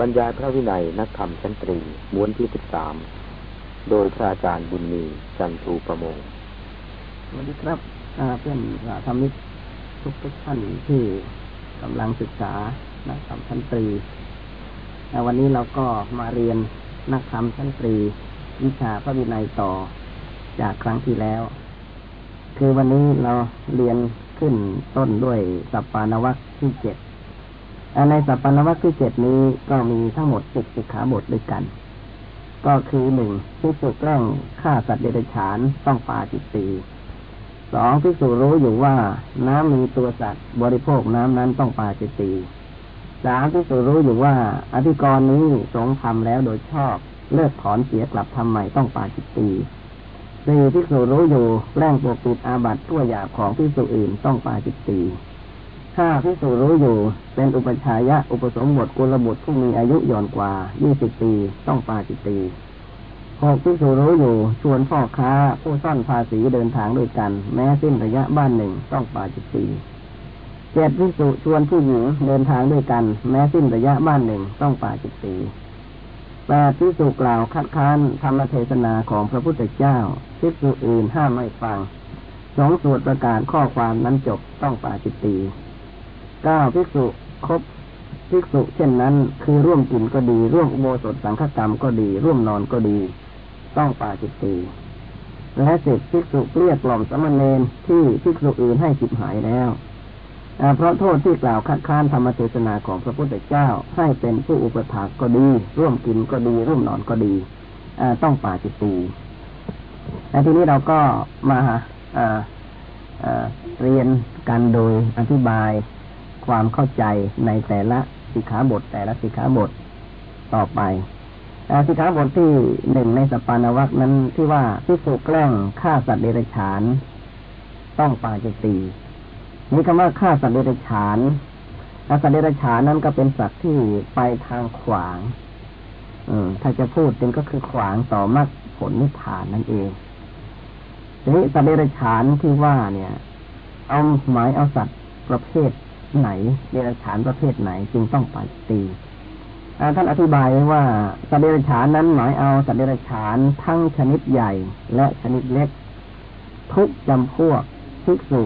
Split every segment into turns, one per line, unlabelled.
บรรยายพระวินัยนักธรรมชั้นตรีม้วนที่สิบสามโดยพระอาจารย์บุญมีจันทูประมง
สวัสดีครับเพื่อนธรรมิกทุกทุกท่านที่กำลังศึกษานักธรรมชั้นตรีวันนี้เราก็มาเรียนนักธรรมชั้นตรี วิชาพระวินัยต่อจากครั้งที่แล้ว คือวันนี้เราเรียนขึ้นต้นด้วยสัปปานวัคที่เจ็ด ในสัปปนวัคที่เจ็ดนี้ก็มีทั้งหมดสิบสิกขาบทด้วยกัน ก็คือหนึ่งพิสุแกล้งฆ่าสัตว์เดรัจฉานต้องปาจิตตีสองพิสุรู้อยู่ว่าน้ำมีตัวสัตว์บริโภคน้ำนั้นต้องปาจิตตีสามพิสุรู้อยู่ว่า อธิกรณ์นี้สงทำแล้วโดยชอบ เลิกถอนเสียกลับทำใหม่ต้องปาจิตตีสี่พิสุรู้อยู่แกล้งปกปิดอาบัติตัวหยาบของพิสุอื่นต้องปาจิตตี ถ้าพิสูรู้อยู่ เป็นอุปชายะ อุปสมบทกุลบุตรผู้มีอายุย่อนกว่ายี่สิบปี ต้องปาจิตตีหกพิสูรู้อยู่ ชวนพ่อค้า ผู้ซ่อนภาษีเดินทางด้วยกัน แม้สิ้นระยะบ้านหนึ่งต้องปาจิตตีเจ็ดพิสูชวนผู้หญิงเดินทางด้วยกัน แม้สิ้นระยะบ้านหนึ่งต้องปาจิตตีแปดพิสูกล่าวคัดค้านธรรมเทศนาของพระพุทธเจ้าพิสูอื่นห้ามไม่ฟังสองสวดประกาศข้อความนั้นจบต้องปาจิตตี เก้าภิกษุครบภิกษุเช่นนั้น คือร่วมกินก็ดี ร่วมอุโบสถสังฆกรรมก็ดี ร่วมนอนก็ดี ต้องปาจิตตีและสิบภิกษุเรียกกล่อมสมณเณรที่ภิกษุอื่นให้จิบหายแล้วเพราะโทษที่กล่าวคัดค้านธรรมเทศนาของพระพุทธเจ้า ให้เป็นผู้อุปถากก็ดี ร่วมกินก็ดี ร่วมนอนก็ดีต้องปาจิตตีและทีนี้เราก็มาเรียนกันโดยอธิบาย ความเข้าใจในแต่ละสิกขาบท แต่ละสิกขาบทต่อไปสิกขาบทที่หนึ่งในสปานวักนั้นที่ว่าพิสุแกล้งฆ่าสัตว์เดรัจฉาน ต้องปาจิตีนี่คำว่าฆ่าสัตว์เดรัจฉานสัตว์เดรัจฉานนั้นก็เป็นสัตว์ที่ไปทางขวาง อืม ถ้าจะพูดจริงก็คือขวางต่อมรรคผลนิพพานนั่นเองทีนี้สัตว์เดรัจฉานที่ว่าเนี่ย เอาหมายเอาสัตว์ประเภท ไหนเดรัจฉานประเภทไหนจึงต้องปาตีท่านอธิบายว่าสัตว์เดรัจฉานนั้นหมายเอาสัตว์เดรัจฉานทั้งชนิดใหญ่และชนิดเล็ก ทุกจำพวกภิกษุ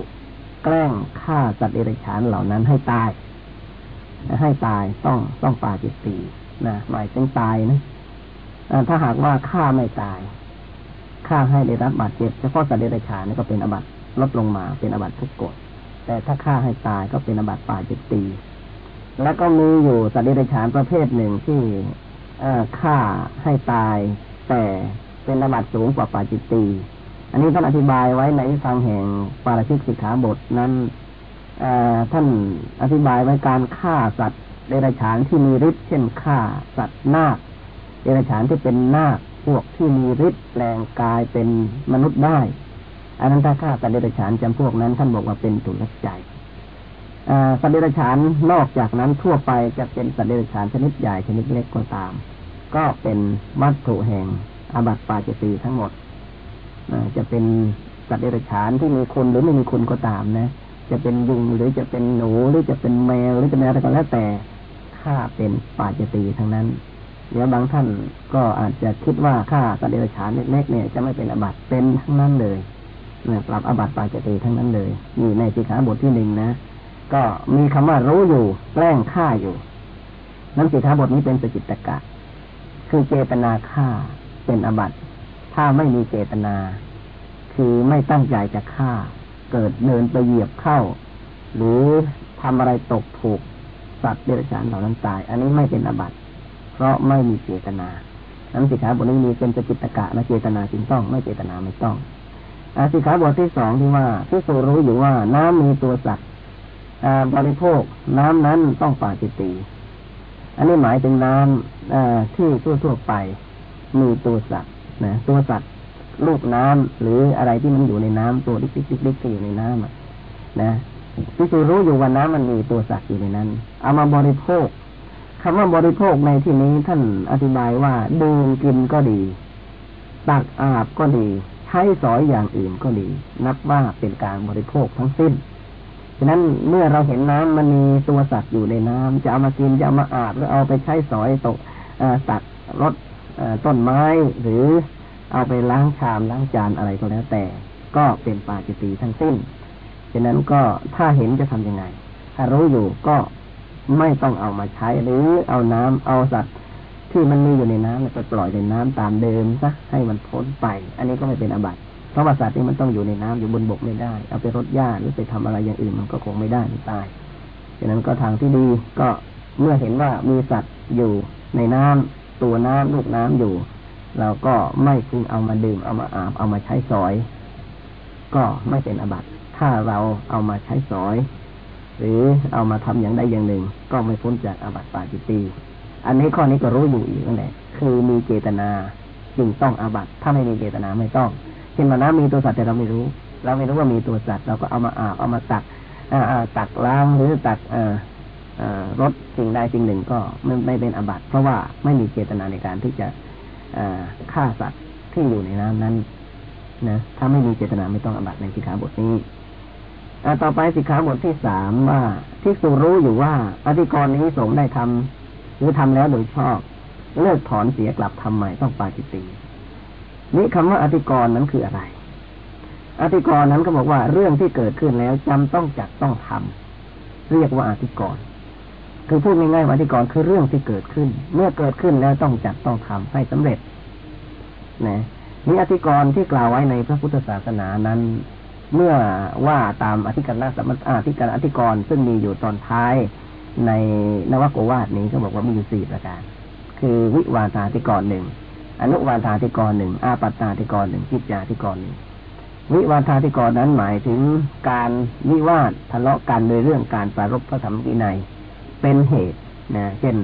แกล้งฆ่าสัตว์เดรัจฉานเหล่านั้นให้ตาย ให้ตายต้องต้องปาจิตตีนะหมายถึงตายนะถ้าหากว่าฆ่าไม่ตายฆ่าให้ได้รับบาดเจ็บเฉพาะสัตว์เดรัจฉานนี่ก็เป็นอบัตลดลงมาเป็นอบัตทุกกฎ แต่ถ้าฆ่าให้ตายก็เป็นอบัติป่าจิตตีแล้วก็มีอยู่สัตว์เดรัจฉานประเภทหนึ่งที่ฆ่าให้ตาย แต่เป็นอบัติสูงกว่าป่าจิตตีอันนี้ท่านอธิบายไว้ในฟังแห่งปาราชิกสิกขาบทนั้นท่านอธิบายไว้การฆ่าสัตว์เดรัจฉานที่มีฤทธิ์เช่นฆ่าสัตว์นาคเดรัจฉานที่เป็นนาคพวกที่มีฤทธิ์แปลงกายเป็นมนุษย์ได้ อันนั้นถ้าฆ่าสัตว์เดรัจฉานจำพวกนั้น ท่านบอกว่าเป็นตุลใจสัตว์เดรัจฉานนอกจากนั้นทั่วไปจะเป็นสัตว์เดรัจฉานชนิดใหญ่ชนิดเล็กก็ตาม ก็เป็นวัตถุแห่งอาบัติปาจิตีทั้งหมดจะเป็นสัตว์เดรัจฉานที่มีคุณหรือไม่มีคุณก็ตามนะ จะเป็นยุงหรือจะเป็นหนูหรือจะเป็นแมวหรือจะเป็นอะไรก็แล้วแต่ฆ่าเป็นปาจิตีทั้งนั้นเดี๋ยวบางท่านก็อาจจะคิดว่าฆ่าสัตว์เดรัจฉานเล็กๆเนี่ยจะไม่เป็นอาบัติเป็นทั้งนั้นเลย เนี่ยปรับอบัติปาจิตีทั้งนั้นเลยนี่ในสิกขาบทที่หนึ่งนะ ก็มีคำว่ารู้อยู่แกล้งฆ่าอยู่นั้นสิกขาบทนี้เป็นสจิตตกะ คือเจตนาฆ่าเป็นอบัติถ้าไม่มีเจตนา คือไม่ตั้งใจจะฆ่า เกิดเดินไปเหยียบเข้า หรือทำอะไรตกถูกสัตว์เดรัจฉานเหล่านั้นตาย อันนี้ไม่เป็นอบัติเพราะไม่มีเจตนานั้นสิกขาบทนี้มีเป็นสจิตตกะนะเจตนาจึงต้อง ไม่เจตนาไม่ต้อง อสิขาบทที่สองที่ว่าพิสูรู้อยู่ว่าน้ำมีตัวสัตว์บริโภคน้ำนั้นต้องปาจิตีอันนี้หมายถึงน้ำที่ทั่วๆไป มีตัวสัตว์นะตัวสัตว์ลูกน้ำหรืออะไรที่มันอยู่ในน้ำตัวล็กๆๆที่อยู่ในน้ำนะพิสูรู้อยู่ว่าน้ำมันมีตัวสัตว์อยู่ในนั้น เอามาบริโภคคำว่าบริโภคในที่นี้ท่านอธิบายว่าดื่มกินก็ดี ตักอาบก็ดี ช้สอยอย่างอื่นก็ดี นับว่าเป็นการบริโภคทั้งสิ้นฉะนั้นเมื่อเราเห็นน้ำมันมีตัวสัตว์อยู่ในน้ำจะเอามากินจะเอามาอาบหรือเอาไปใช้สอยตกสัตว์รถต้นไม้หรือเอาไปล้างชามล้างจานอะไรก็แล้วแต่ ก็เป็นปาจิตีทั้งสิ้นฉะนั้นก็ถ้าเห็นจะทํำยังไง ถ้ารู้อยู่ก็ไม่ต้องเอามาใช้หรือเอาน้ำเอาสัตว์ ที่มันมีอยู่ในน้ำไปปล่อยในน้ำตามเดิมซะให้มันพ้นไป อันนี้ก็ไม่เป็นอบัติเพราะว่าสัตว์นี่มันต้องอยู่ในน้ำอยู่บนบกไม่ได้ เอาไปรดหญ้าหรือไปทำอะไรอย่างอื่นมันก็คงไม่ได้มันตายฉะนั้นก็ทางที่ดีก็เมื่อเห็นว่ามีสัตว์อยู่ในน้ำตัวน้ำลูกน้ำอยู่ เราก็ไม่พึงเอามาดื่มเอามาอาบเอามาใช้สอย ก็ไม่เป็นอบัติถ้าเราเอามาใช้สอย หรือเอามาทำอย่างใดอย่างหนึ่ง ก็ไม่พ้นจากอบัติปาจิตี อันนี้ข้อนี้ก็รู้อยู่อีกนั่นแหละคือมีเจตนาจึงต้องอาบัติถ้าไม่มีเจตนาไม่ต้องเช่นว่าน้ำมีตัวสัตว์แต่เราไม่รู้ เราไม่รู้ว่ามีตัวสัตว์เราก็เอามาอาบเอามาตักตักล้างหรือตักรถสิ่งใดสิ่งหนึ่งก็ไม่ไม่เป็นอาบัติเพราะว่าไม่มีเจตนาในการที่จะฆ่าสัตว์ที่อยู่ในน้ำนั้นนะถ้าไม่มีเจตนาไม่ต้องอาบัติในสิกขาบทนี้อต่อไปสิกขาบทที่สามว่าที่สูรู้อยู่ว่าอธิกรณ์นี้สงได้ทำ หรือทำแล้วโดยชอบ เลิกถอนเสียกลับทำใหม่ต้องปาจิตีนี่คำว่าอธิกรณ์นั้นคืออะไร อธิกรณ์นั้นก็บอกว่าเรื่องที่เกิดขึ้นแล้วจำต้องจัดต้องทำเรียกว่าอธิกรณ์คือพูดง่ายๆว่าอธิกรณ์คือเรื่องที่เกิดขึ้น เมื่อเกิดขึ้นแล้วต้องจัดต้องทำให้สำเร็จนะนี่อธิกรณ์ที่กล่าวไว้ในพระพุทธศาสนานั้น เมื่อว่าตามอธิการสมัอธิการอธิกรณ์ซึ่งมีอยู่ตอนท้าย ในนวโกวาทนี้ก็บอกว่ามีอยู่สี่ประการ คือวิวาทาธิกรหนึ่งอนุวาทาธิกรหนึ่งอาปัตตาธิกรหนึ่งกิจจาธิกรหนึ่งวิวาทาธิกรนั้นหมายถึงการวิวาททะเลาะกันโดยเรื่องการปรารบพระธรรมวินัยเป็นเหตุนะเช่น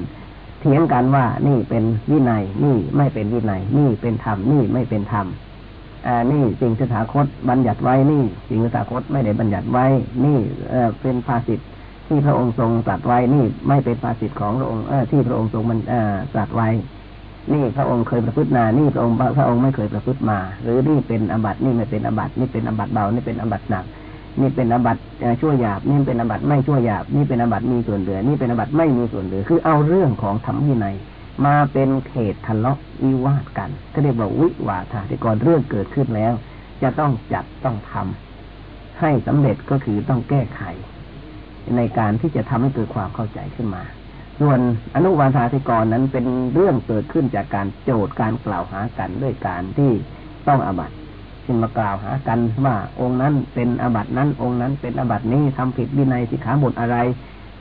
เถียงกันว่านี่เป็นวินัย นี่ไม่เป็นวินัย นี่เป็นธรรมนี่ไม่เป็นธรรมอ่านี่สิ่งสถาคตบัญญัติไว้นี่สิ่งสถาคตไม่ได้บัญญัติไว้ นี่เอเป็นภาษิต ที่พระองค์ทรงตรัสไว้นี่ไม่เป็นภาษิตของพระองค์เออที่พระองค์ทรงมันตรัสไว้ นี่พระองค์เคยประพฤตินานี่พระองค์พระองค์ไม่เคยประพฤติมา หรือนี่เป็นอบัตนี่ไม่เป็นอบัตนี่เป็นอบัตเบานี่เป็นอบัตหนักนี่เป็นอบัตชั่วหยาบ นี่เป็นอบัตไม่ชั่วหยาบ นี่เป็นอบัตมีส่วนเหลือ นี่เป็นอบัตไม่มีส่วนเหลือ คือเอาเรื่องของธรรมวินัยมาเป็นเขตทะเลาะวิวาทกัน ก็เรียกว่าวิวาทาที่ก่อนเรื่องเกิดขึ้นแล้ว จะต้องจัดต้องทำให้สำเร็จก็คือต้องแก้ไข ในการที่จะทำให้เกิดความเข้าใจขึ้นมา ส่วนอนุวาสาธิกรนั้นเป็นเรื่องเกิดขึ้นจากการโจทย์การกล่าวหากันด้วยการที่ต้องอบัตจึงมากล่าวหากันว่าองค์นั้นเป็นอบัตนั้น องค์นั้นเป็นอบัตนี้ทำผิดวินัยสิกขาบทอะไร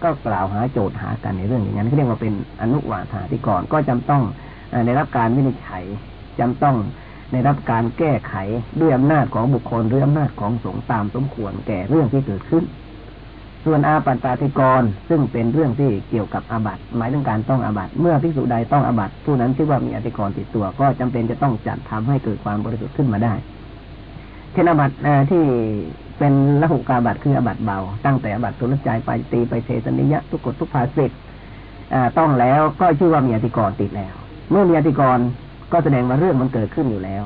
ก็กล่าวหาโจทย์หากันในเรื่องอย่างนั้นเรียกว่าเป็นอนุวาสาธิกรก็จำต้องในรับการวินิจฉัยจำต้องในรับการแก้ไขด้วยอำนาจของบุคคลหรืออำนาจของสงฆ์ตามสมควรแก่เรื่องที่เกิดขึ้น ส่วนอาปัตตาธิกร ซึ่งเป็นเรื่องที่เกี่ยวกับอาบัตหมายถึงการต้องอาบัตเมื่อภิกษุใดต้องอาบัตผู้นั้นชื่อว่ามีอธิกรติดตัว ก็จำเป็นจะต้องจัดทำให้เกิดความบริสุทธิ์ขึ้นมาได้เช่นอาบัตที่เป็นลหุกาบัติคืออาบัติเบา ตั้งแต่อาบัติถุลลัจจัยปาจิตตีย์ปาฏิเทสนียะทุกกฏทุพภาสิตต้องแล้วก็ชื่อว่ามีอธิกรณ์ติดแล้ว เมื่อมีอธิกรณ์ก็แสดงว่าเรื่องมันเกิดขึ้นอยู่แล้ว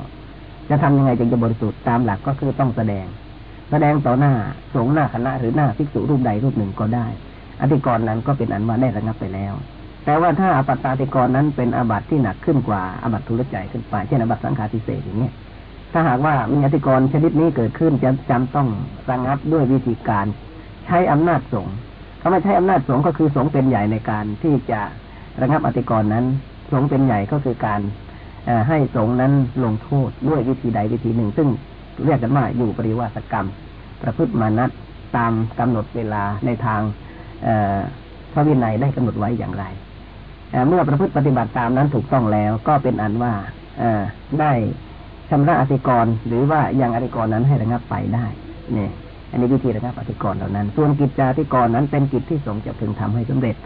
จะทำยังไงจึงจะบริสุทธิ์ตามหลักก็คือต้องแสดง แสดงต่อหน้าสงฆ์หน้าคณะหรือหน้าภิกษุรูปใดรูปหนึ่งก็ได้ อธิกรณ์นั้นก็เป็นอันว่าได้ระงับไปแล้ว แต่ว่าถ้าอาปัตตาธิกรณ์นั้นเป็นอาบัติที่หนักขึ้นกว่าอาบัติถุลลัจจัยขึ้นไปเช่นอาบัติสังฆาทิเสสอย่างนี้ถ้าหากว่ามีอธิกรณ์ชนิดนี้เกิดขึ้นจะจำต้องระงับด้วยวิธีการ ใช้อำนาจสงฆ์เขาไม่ใช้อำนาจสงฆ์ก็คือสงฆ์เป็นใหญ่ในการที่จะระงับอธิกรณ์นั้น สงฆ์เป็นใหญ่ก็คือการให้สงฆ์นั้นลงโทษด้วยวิธีใดวิธีหนึ่ง ซึ่ง เรียกกันว่าอยู่ปริวาสกรรม ประพฤติมานัดตามกำหนดเวลาในทางพระวินัยได้กำหนดไว้อย่างไรเมื่อประพฤติปฏิบัติตามนั้นถูกต้องแล้ว ก็เป็นอันว่าได้ชำระอธิกรณ์หรือว่ายังอธิกรณ์นั้นให้ระงับไปได้เนี่ยอันนี้วิธีระงับอธิกรณ์เหล่านั้น ส่วนกิจจาธิกรณ์นั้นเป็นกิจที่สงจะพึงทำให้สำเร็จ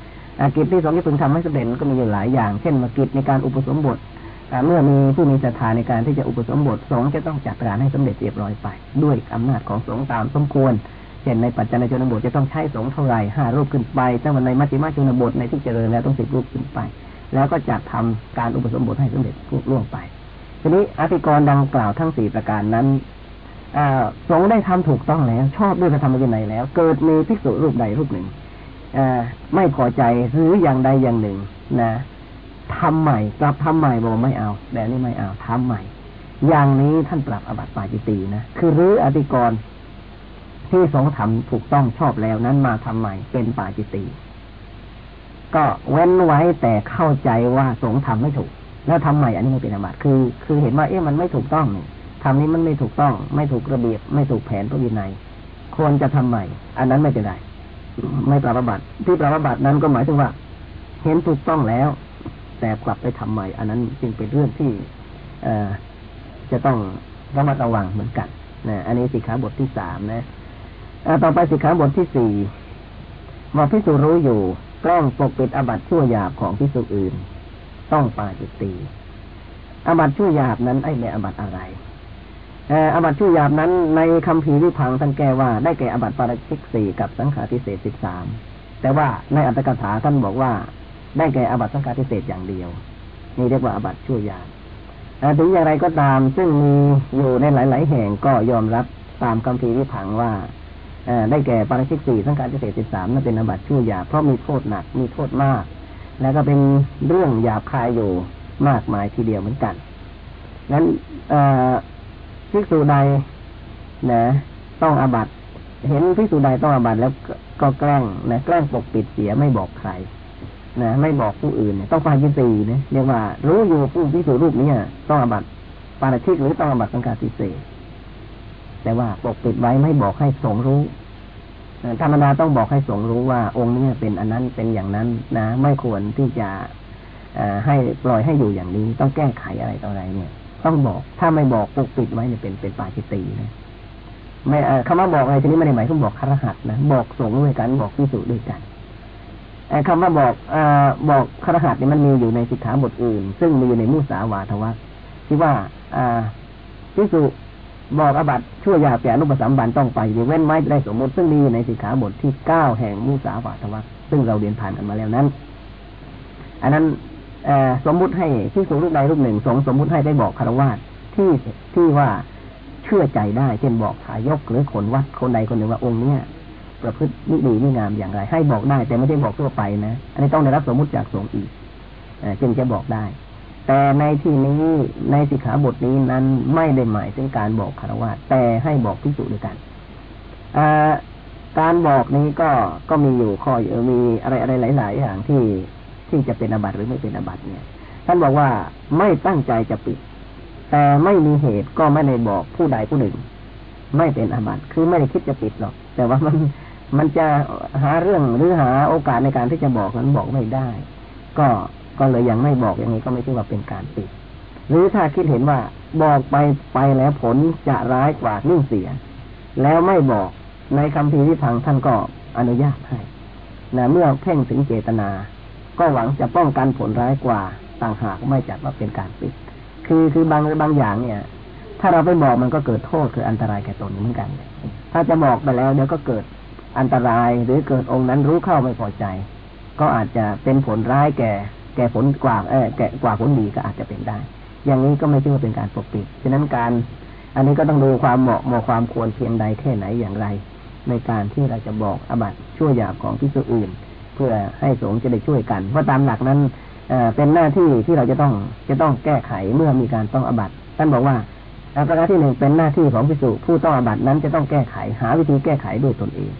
กิจที่สงจะพึงทำให้สำเร็จก็มีอยู่หลายอย่าง เช่นมากิจในการอุปสมบท เมื่อมีผู้มีศรัทธาในการที่จะอุปสมบทสงฆ์จะต้องจัดการให้สำเร็จเรียบร้อยไป ด้วยอำนาจของสงฆ์ตามสมควรเช่นในปัจจัยชนบทจะต้องใช้สงฆ์เท่าไหร่ห้ารูปขึ้นไปแต่วันในมัชฌิมาชนบทในที่เจริญแล้วต้องสิบรูปขึ้นไป แล้วก็จัดทำการอุปสมบทให้สำเร็จล่วงไป ทีนี้อธิกรณ์ดังกล่าวทั้งสี่ประการนั้นสงฆ์ได้ทำถูกต้องแล้ว ชอบด้วยพระธรรมวินัยแล้ว เกิดมีภิกษุรูปใดรูปหนึ่งอไม่พอใจหรืออย่างใดอย่างหนึ่งนะ ทำใหม่กลับทำใหม่บอกไม่เอาแต่นี่ไม่เอาทำใหม่ อย่างนี้ท่านปรับอบัติปาจิตีนะคือรื้ออธิกรณ์ที่สงทำถูกต้องชอบแล้วนั้นมาทำใหม่เป็นปาจิตีก็เว้นไว้แต่เข้าใจว่าสงทำไม่ถูก แล้วทำใหม่อันนี้ไม่เป็นอบัติคือ คือเห็นว่าเอ๊ะมันไม่ถูกต้องนี่ทำนี้มันไม่ถูกต้อง ไม่ถูกระเบียบ ไม่ถูกแผนพระวินัยควรจะทำใหม่ อันนั้นไม่เป็นไรไม่ปรับอบัติที่ปรับอบัตินั้นก็หมายถึงว่า เห็นถูกต้องแล้ว แต่กลับไปทำใหม่ อันนั้นจึงเป็นเรื่องที่เอจะต้องระมัดระวังเหมือนกันนะอันนี้สิกขาบทที่สามนะต่อไปสิกขาบทที่สี่ว่าพิสูรู้อยู่แกล้งปกปิดอบัตชั่วหยาบของพิสูอื่น ต้องปาจิตตีอบัตชั่วหยาบนั้นไอ้แม่อบัตอะไรอบัตชั่วหยาบนั้นในคำพีวิพังท่านแก้ว่าได้แก่อบัตปาราชิกสี่กับสังขาทิเศษสิบสามแต่ว่าในอัตถกถาท่านบอกว่า ได้แก่อบัตสังขาทิเศษอย่างเดียว นี่เรียกว่าอบัตชั่วยาถึงอย่างไรก็ตาม ซึ่งมีอยู่ในหลาย ๆ แห่งก็ยอมรับตามคำพีวิพังว่าได้แก่ปาราชิกสี่สังการเกษตรสิบสามนั่นเป็นอบัตชั่วยาเพราะมีโทษหนักมีโทษมาก แล้วก็เป็นเรื่องหยาบคายอยู่มากมายทีเดียวเหมือนกันนั้นภิกษุใดนะต้องอาบัตเห็นภิกษุใดต้องอาบัตแล้วก็แกล้งนะแกล้งปกปิดเสียไม่บอกใคร นะไม่บอกผู้อื่นเนี่ยต้องปาจินตีนะเรียกว่า รู้อยู่ผู้ภิกษุรูปนี้ต้องอบัตปาราชิกหรือต้องอบัตสังการติเศษแต่ว่าปกปิดไว้ไม่บอกให้สงรู้ธรรมดาต้องบอกให้สงรู้ว่า องค์นี้เป็นอันนั้นเป็นอย่างนั้นนะ ไม่ควรที่จะให้ปล่อยให้อยู่อย่างนี้ ต้องแก้ไขอะไรต่ออะไรเนี่ย ต้องบอกถ้าไม่บอกปกปิดไว้เนี่ยเป็นเป็นปาจิตีนะไม่คำว่าบอกอะไรทีนี้ไม่ได้หมายถึงบอกคารหัสนะบอกสงด้วยกันบอกพิสูจด้วยกัน คำว่าบอกอบอกคารหัสเนี่ยมันมีอยู่ในสิกขาบทอื่น ซึ่งมีอยู่ในมุสาวาทวัตที่ว่าอ่าพิสูจบอกอบัตชั่วยาแก่นุปสัมบันต้องไปเว้นไม้ได้สมมติซึ่งมีในสิกขาบทที่เก้าแห่งมุสาวาทวัตซึ่งเราเรียนผ่านกันมาแล้วนั้น อันนั้นสมมุติให้ที่สูงรูปใดรูปหนึ่งสงสมมุติให้ได้บอกคารวาสที่ที่ว่าเชื่อใจได้ เช่นบอกทายกหรือคนวัดคนใดคนหนึ่งว่าองค์เนี้ย ประพฤตินิดีนิงามอย่างไร ให้บอกได้แต่ไม่ได้บอกทั่วไปนะ อันนี้ต้องได้รับสมมุติจากสงฆ์อีกจึงจะบอกได้ แต่ในที่นี้ในสิกขาบทนี้นั้นไม่ได้หมายถึงการบอกคารวะแต่ให้บอกพิสูจด้วยกันการบอกนี้ก็ก็มีอยู่ข้อเยอะมีอะไรอะไรหลาย ๆ อย่างที่ที่จะเป็นอบัตหรือไม่เป็นอบัตเนี่ย ท่านบอกว่าไม่ตั้งใจจะปิด แต่ไม่มีเหตุก็ไม่ได้บอกผู้ใดผู้หนึ่ง ไม่เป็นอบัตคือไม่ได้คิดจะปิดหรอก แต่ว่ามัน มันจะหาเรื่องหรือหาโอกาสในการที่จะบอกนั้นบอกไม่ได้ ก็ก็เลยยังไม่บอกอย่างนี้ก็ไม่ถือว่าเป็นการปิด หรือถ้าคิดเห็นว่าบอกไปไปแล้วผลจะร้ายกว่านิ่งเสีย แล้วไม่บอกในคำพีที่พังท่านก็อนุญาตให้นะเมื่อเพ่งถึงเจตนา ก็หวังจะป้องกันผลร้ายกว่าต่างหากไม่จัดว่าเป็นการปิด คือคือบางบางอย่างเนี่ย ถ้าเราไปบอกมันก็เกิดโทษคืออันตรายแก่ตนเหมือนกัน ถ้าจะบอกไปแล้วเดี๋ยวก็เกิด อันตรายหรือเกิดองค์นั้นรู้เข้าไม่พอใจ ก็อาจจะเป็นผลร้ายแก่ แก่ผลกว่าเออแก่กว่าผลดีก็อาจจะเป็นได้ อย่างนี้ก็ไม่ใช่ว่าเป็นการปกปิดฉะนั้นการ อันนี้ก็ต้องดูความเหมาะเหมาะความควรเพียงใดแค่ไหนอย่างไร ในการที่เราจะบอกอบัตช่วยหยาบของพิสุอื่น เพื่อให้สงฆ์จะได้ช่วยกัน เพราะตามหลักนั้นเอเป็นหน้าที่ที่เราจะต้องจะต้องแก้ไขเมื่อมีการต้องอบัตท่านบอกว่าประการที่หนึ่งเป็นหน้าที่ของพิสุผู้ต้องอบัตนั้นจะต้องแก้ไขหาวิธีแก้ไขด้วยตนเอง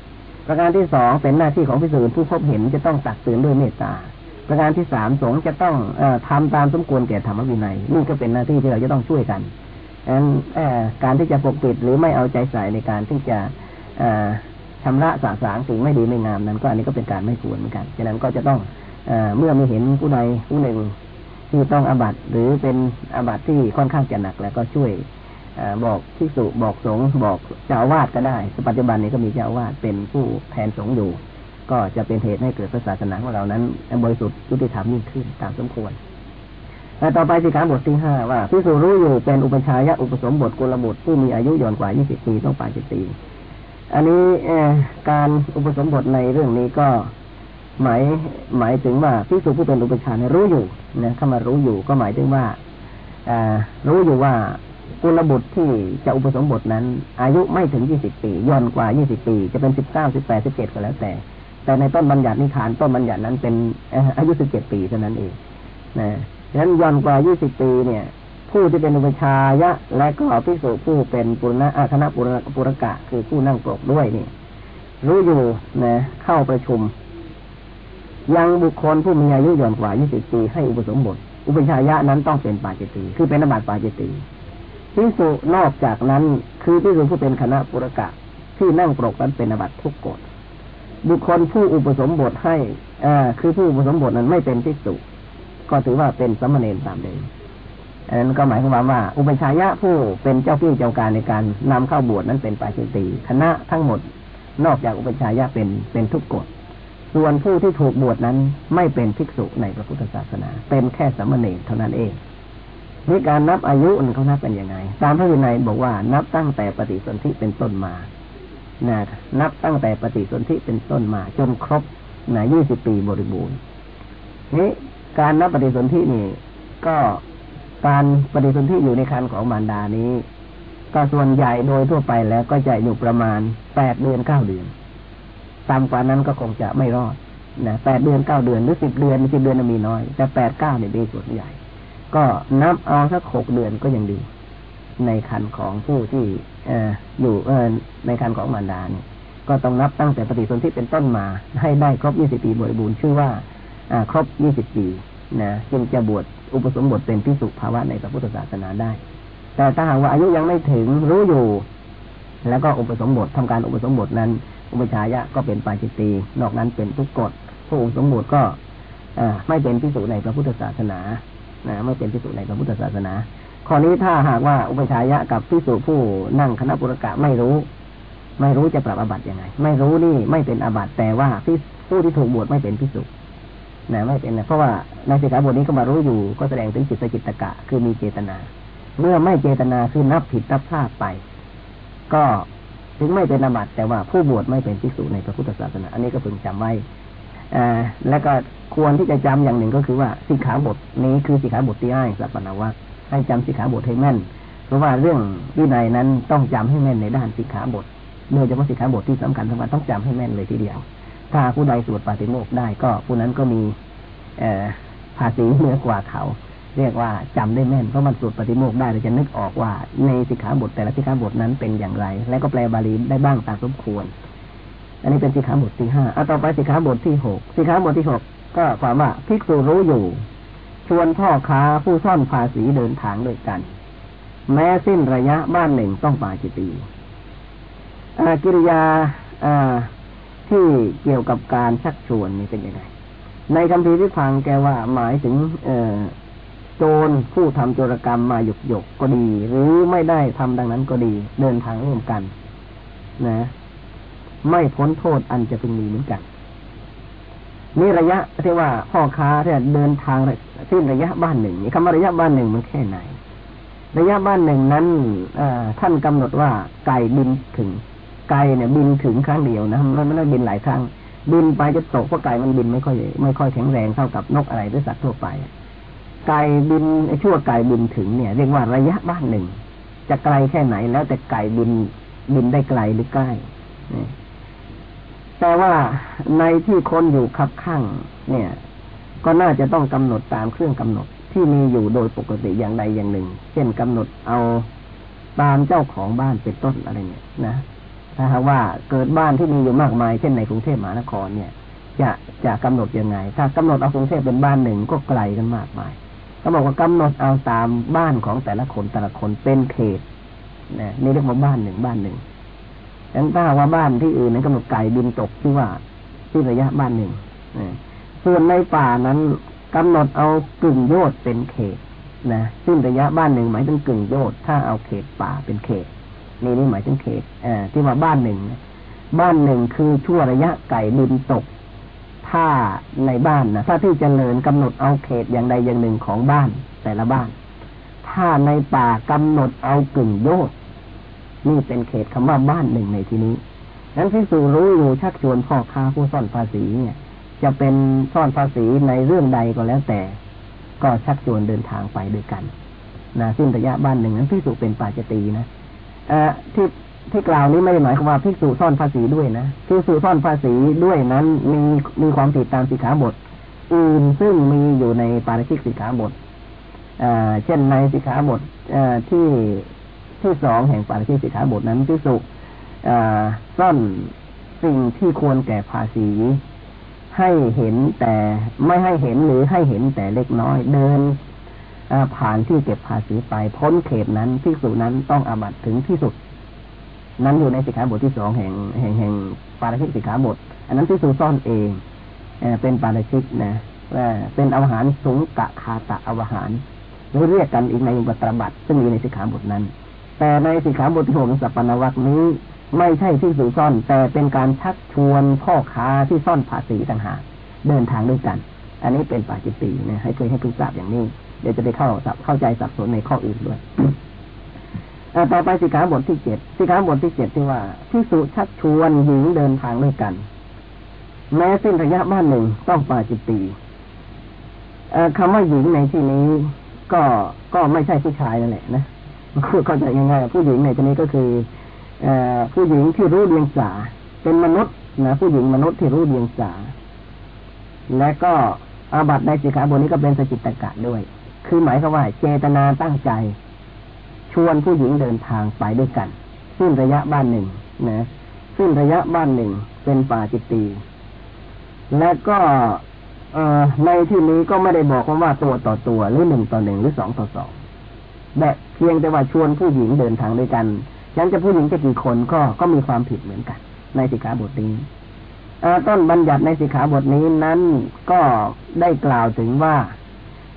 ประการที่สองเป็นหน้าที่ของพิสุผู้พบเห็นจะต้องตักเตือนด้วยเมตตา ประการที่สามสงฆ์จะต้องอทำตามสมควรแก่ธรรมวินัยนี่ก็เป็นหน้าที่ที่เราจะต้องช่วยกันดังนั้นการที่จะปกปิดหรือไม่เอาใจใส่ในการที่จะชำระสาสางสิ่งไม่ดีไม่งามนั้น ก็อันนี้ก็เป็นการไม่ควรเหมือนกันฉะนั้นก็จะต้องอเมื่อมีเห็นผู้ใดผู้หนึ่งที่ต้องอบัตหรือเป็นอบัตที่ค่อนข้างจะหนักแล้วก็ช่วย บอกที่สุบอกสงบอกเจ้าวาดก็ได้ปัจจุบันนี้ก็มีเจ้าวาดเป็นผู้แทนสงอยู่ ก็จะเป็นเหตุให้เกิดศาสนาของเรานั้นบริสุทธิ์ยุติธรรมยิ่งขึ้นตามสมควรแต่ต่อไปสิการบทที่ห้าว่าพิสูรู้อยู่เป็นอุปชัยะอุปสมบทกุลบุตรผู้มีอายุย่อนกว่า20ปีต้องปาจิตตีอันนี้การอุปสมบทในเรื่องนี้ก็หมายหมายถึงว่าพิสูผู้เป็นอุปชาเนี่ยรู้อยู่นะเข้ามารู้อยู่ก็หมายถึงว่ารู้อยู่ว่า กุลบุตรที่จะอุปสมบทนั้น อายุไม่ถึงยี่สิบปีย่อนกว่ายี่สิบปี จะเป็นสิบเก้าสิบแปดสิบเจ็ดก็แล้วแต่ แต่ในต้นบัญญัตินิทานต้นบัญญัตินั้นเป็นอายุสิบเจ็ดปีเท่านั้นเองนะฉะนั้นย่อนกว่ายี่สิบปีเนี่ย ผู้ที่เป็นอุปชายะ และก็พิสุผู้เป็นปุรณะคณะปุรปุรกะ คือผู้นั่งปกด้วยนี่รู้อยู่นะเข้าประชุม ยังบุคคลผู้มีอายุย่อนกว่ายี่สิบปีให้อุปสมบท อุปชายะนั้นต้องเป็นปาจิตีคือเป็นอบัติปาจิตี พิสุนอกจากนั้น คือพิสุผู้เป็นคณะปุรกะที่นั่งปกนั้นเป็นอบัตทุกกฎบุคคลผู้อุปสมบทให้อ่าคือผู้อุปสมบทนั้นไม่เป็นพิสุก็ถือว่าเป็นสมณเณรตามเดิมอันนั้นก็หมายความว่า อุปชายะผู้เป็นเจ้าพี่เจ้าการในการนำเข้าบวชนั้นเป็นปาจิตีคณะทั้งหมด นอกจากอุปชายะเป็นเป็นทุกกฎส่วนผู้ที่ถูกบวชนั้นไม่เป็นภิกษุในพระพุทธศาสนา เป็นแค่สมณเณรเท่านั้นเอง นี่การนับอายุเขานับเป็นยังไง ตามพระวินัยบอกว่านับตั้งแต่ปฏิสนธิเป็นต้นมานะนับตั้งแต่ปฏิสนธิเป็นต้นมา จนครบนะยี่สิบปีบริบูรณ์นี้การนับปฏิสนธินี่ ก็การปฏิสนธิอยู่ในคันของมารดานี้ ก็ส่วนใหญ่โดยทั่วไปแล้วก็จะอยู่ประมาณแปดเดือนเก้าเดือนต่ำกว่านั้นก็คงจะไม่รอดนะแปดเดือนเก้าเดือนหรือสิบเดือนสิบเดือนมีน้อย แต่แปดเก้าเนี่ยมีส่วนใหญ่ ก็นับเอาสักหกเดือนก็ยังดี ในคันของผู้ที่เออยู่เอในคันของมารดาเนี่ยก็ต้องนับตั้งแต่ปฏิสนธิเป็นต้นมา ให้ได้ครบยี่สิบปีบริบูรณ์ชื่อว่าอ่าครบยี่สิบปีนะจึงจะบวชอุปสมบทเป็นพิสุภาวะในพระพุทธศาสนาได้ แต่ถ้าหากว่าอายุยังไม่ถึงรู้อยู่ แล้วก็อุปสมบททำการอุปสมบทนั้น อุปชายะก็เป็นปาจิตีนอกนั้นเป็นทุกกฎผู้อุปสมบทก็อไม่เป็นพิสูจในพระพุทธศาสนา นะไม่เป็นพิสูจในพระพุทธศาสนา ข้อนี้ถ้าหากว่าอุปชายะกับพิสูจผู้นั่งคณะบุรกะไม่รู้ ไม่รู้จะปรับอาบัติยังไง ไม่รู้นี่ไม่เป็นอาบัติแต่ว่าผู้ที่ถูกบวชไม่เป็นพิสูจนะไม่เป็นนะเพราะว่าในสิกขาบทนี้ก็มารู้อยู่ก็แสดงถึงจิตสกิตตกะ คือมีเจตนา เมื่อไม่เจตนาคือนับผิดนับพลาดไป ก็ถึงไม่เป็นอาบัติแต่ว่าผู้บวชไม่เป็นภิกษุในพระพุทธศาสนา อันนี้ก็พึงจำไว้ แล้วก็ควรที่จะจำอย่างหนึ่งก็คือว่าสิกขาบทนี้คือสิกขาบทที่ให้สัพพนาวัคให้จำสิกขาบทให้แม่น เพราะว่าเรื่องวินัยนั้นต้องจำให้แม่นในด้านสิกขาบทโดยเฉพาะสิกขาบทที่สำคัญสำคัญต้องจำให้แม่นเลยทีเดียว ถ้าผู้ใดสวดปาฏิโมกได้ก็ผู้นั้นก็มีเอภาษีเหนือกว่าเขา เรียกว่าจำได้แม่นเพราะมันสวดปฏิโมกได้เราจะนึกออกว่าในสิกขาบทแต่ละสิกขาบทนั้นเป็นอย่างไร แล้วก็แปลบาลีได้บ้างตามสมควร อันนี้เป็นสิกขาบทที่ห้าเอาต่อไปสิกขาบทที่หกสิกขาบทที่หกก็ความว่าภิกษุรู้อยู่ ชวนพ่อค้าผู้ซ่อนภาษีเดินทางด้วยกัน แม้สิ้นระยะบ้านหนึ่งต้องปาจิตีกิริยาที่เกี่ยวกับการชักชวนนี่เป็นยังไงในคำพีที่ฟังแกว่าหมายถึงโจรผู้ทำโจรกรรมมาหยกหยกก็ดี หรือไม่ได้ทำดังนั้นก็ดี เดินทางร่วมกัน นะ ไม่พ้นโทษอันจะพึงมีเหมือนกันนี่ระยะที่ว่าพ่อค้าที่เดินทางสิ้นระยะบ้านหนึ่งคำว่าระยะบ้านหนึ่งมันแค่ไหน ระยะบ้านหนึ่งนั้นอท่านกำหนดว่าไก่บินถึง ไก่เนี่ย บินถึงครั้งเดียวนะมันไม่ได้บินหลายครั้ง บินไปจะตกเพราะไก่มันบินไม่ค่อยไม่ค่อยแข็งแรงเท่ากับนกอะไรหรือสัตว์ทั่วไป ไก่บินชั่วไก่บินถึงเนี่ย เรียกว่าระยะบ้านหนึ่ง จะไกลแค่ไหนแล้วแต่ไก่บินบินได้ไกลหรือใกล้ แต่ว่าในที่คนอยู่คับข้างเนี่ย ก็น่าจะต้องกำหนดตามเครื่องกำหนดที่มีอยู่โดยปกติอย่างใดอย่างหนึ่ง เช่นกำหนดเอาตามเจ้าของบ้านเป็นต้นอะไรเนี่ยนะถ้าหากว่าเกิดบ้านที่มีอยู่มากมาย เช่นในกรุงเทพมหานครเนี่ย จะจะกำหนดยังไง ถ้ากำหนดเอากรุงเทพเป็นบ้านหนึ่งก็ไกลกันมากมายเขาบอกว่ากำหนดเอาตามบ้านของแต่ละคนแต่ละคนเป็นเขตนะนี่เรียกว่าบ้านหนึ่งบ้านหนึ่ง ดังถ้าว่าบ้านที่อื่นนั้นกำหนดไก่บินตกที่ว่าที่ระยะบ้านหนึ่งส่วนในป่านั้นกำหนดเอากึ่งโยดเป็นเขตนะซึ่งระยะบ้านหนึ่งหมายถึงกึ่งโยดถ้าเอาเขตป่าเป็นเขต นี่นี่หมายถึงเขตอที่ว่าบ้านหนึ่งบ้านหนึ่งคือชั่วระยะไก่บินตก ถ้าในบ้านนะถ้าที่จเจริญกำหนดเอาเขตอย่างใดอย่างหนึ่งของบ้านแต่ละบ้าน ถ้าในป่ากำหนดเอากึ่งโยด นี่เป็นเขตคำว่าบ้านหนึ่งในที่นี้นั้นพิสูรู้อยู่ชักชวนพ่อค้าผู้ซ่อนภาษีเนี่ย จะเป็นซ่อนภาษีในเรื่องใดก็แล้วแต่ ก็ชักชวนเดินทางไปด้วยกันนะสิ้นระยะบ้านหนึ่งนั้นพิสูจเป็นปาจตีนะเอ่อที่ที่กล่าวนี้ไม่ได้หมายความว่าภิกษุซ่อนภาษีด้วยนะภิกษุซ่อนภาษีด้วยนั้นมีมีความผิดตามสิกขาบทอื่นซึ่งมีอยู่ในปาราชิกสิกขาบทเช่นในสิกขาบทที่ ที่สองแห่งปาราชิกสิกขาบทนั้นภิกษุซ่อนสิ่งที่ควรแก่ภาษีให้เห็นแต่ไม่ให้เห็นหรือให้เห็นแต่เล็กน้อยเดินผ่านที่เก็บภาษีไปพ้นเขตนั้นภิกษุนั้นต้องอาบัตถึงที่สุด นั้นอยู่ในสิกขาบทที่สองแห่งแห่งแห่งปาราชิกสิกขาบท อันนั้นที่สูซ่อนเองเป็นปาราชิกนะว่าเป็นอวหารสูงกะคาตะอวหารหรือเรียกกันอีกในอุปตรบัตซึ่งมีในสิกขาบทนั้น แต่ในสิกขาบทที่หกสัปปนวักนี้ ไม่ใช่ที่สูซ่อน แต่เป็นการชักชวนพ่อค้าที่ซ่อนภาษีต่างหากเดินทางด้วยกัน อันนี้เป็นปาจิตตินะให้เคยให้ทุกทราบอย่างนี้ เดี๋ยวจะได้เข้าเข้าใจสับสนในข้ออื่นด้วยต่อไปสิกขาบทที่เจ็ดสิกขาบทที่เจ็ดที่ว่าพิสุชักชวนหญิงเดินทางด้วยกัน แม้สิ้นระยะบ้านหนึ่งต้องปาจิตตีคำว่าหญิงในที่นี้ก็ก็ไม่ใช่ผู้ชายนั่นแหละนะ คือเข้าใจง่ายๆผู้หญิงในที่นี้ก็คืออผู้หญิงที่รู้เรียงสาเป็นมนุษย์นะผู้หญิงมนุษย์ที่รู้เรียงสาและก็อาบัตในสิกขาบทนี้ก็เป็นสจิตตกะด้วย คือหมายความว่า เจตนาตั้งใจ ชวนผู้หญิงเดินทางไปด้วยกันซึ่งระยะบ้านหนึ่งนะซึ่งระยะบ้านหนึ่งเป็นป่าจิตตีและก็เอในที่นี้ก็ไม่ได้บอกว่าตัวต่อตัวหรือหนึ่งต่อหนึ่งหรือสองต่อสองแบบ เพียงแต่ว่าชวนผู้หญิงเดินทางด้วยกันฉันจะผู้หญิงจะกี่คนก็ก็มีความผิดเหมือนกัน ในสิกขาบทนี้ต้นบัญญัติในสิกขาบทนี้นั้นก็ได้กล่าวถึงว่า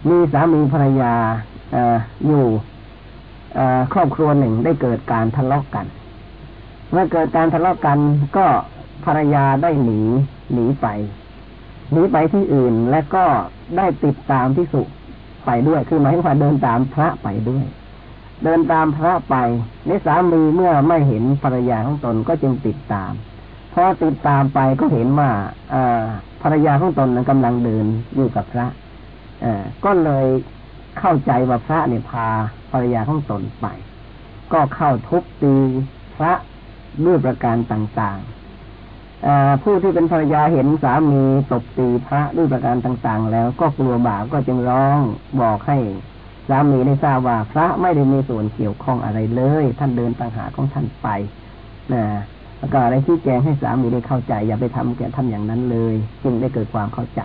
มีสามีภรรยาออยู่ครอบครัวหนึ่งได้เกิดการทะเลาะกกัน เมื่อเกิดการทะเลาะกกันก็ภรรยาได้หนี หนีไป หนีไปที่อื่นและก็ได้ติดตามที่สุไปด้วย คือหมายความเดินตามพระไปด้วย เดินตามพระไปในสามีเมื่อไม่เห็นภรรยาของตนก็จึงติดตามพอติดตามไปก็เห็นว่าภรรยาของตนนั้นกำลังเดินอยู่กับพระก็เลยเข้าใจว่าพระเนี่ยพาภรรยาของตนไป ก็เข้าทุบตีพระด้วยประการต่างๆผู้ที่เป็นภรรยาเห็นสามีตบตีพระด้วยประการต่าง ๆ แล้วก็กลัวบาปก็จึงร้องบอกให้ สามีได้ทราบว่าพระไม่ได้มีส่วนเกี่ยวข้องอะไรเลย ท่านเดินต่างหาของท่านไปนะแล้วก็ได้ชี้แจงให้สามีได้เข้าใจ อย่าไปทำแก่ท่านอย่างนั้นเลย จึงได้เกิดความเข้าใจ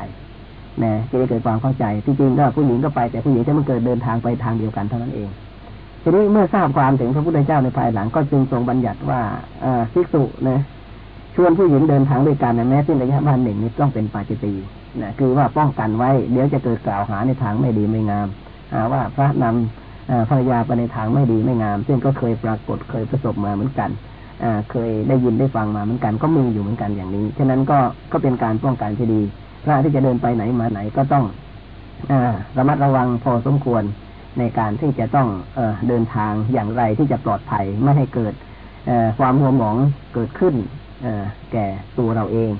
นะจะได้เกิดความเข้าใจที่จริงก็ผู้หญิงก็ไปแต่ผู้หญิงจะมันเกิดเดินทางไปทางเดียวกันเท่านั้นเองทีนี้เมื่อทราบความถึงพระพุทธเจ้าในภายหลังก็จึงทรงบัญญัติว่าอภิกษุนะชวนผู้หญิงเดินทางด้วยกันนะแม้สิ้นระยะบ้านหนึ่งนี้ต้องเป็นปาจิตีนะคือว่าป้องกันไว้ เดี๋ยวจะเกิดกล่าวหาในทางไม่ดีไม่งาม ว่าพระนำภรรยาไปในทางไม่ดีไม่งาม ซึ่งก็เคยปรากฏเคยประสบมาเหมือนกันอเคยได้ยินได้ฟังมาเหมือนกันก็มีอยู่เหมือนกันอย่างนี้ฉะนั้นก็ก็เป็นการป้องกันที่ดี พระที่จะเดินไปไหนมาไหนก็ต้องอระมัดระวังพอสมควรในการที่จะต้องเอเดินทางอย่างไรที่จะปลอดภัยไม่ให้เกิดความหัวหมองเกิดขึ้นแก่ตัวเราเอง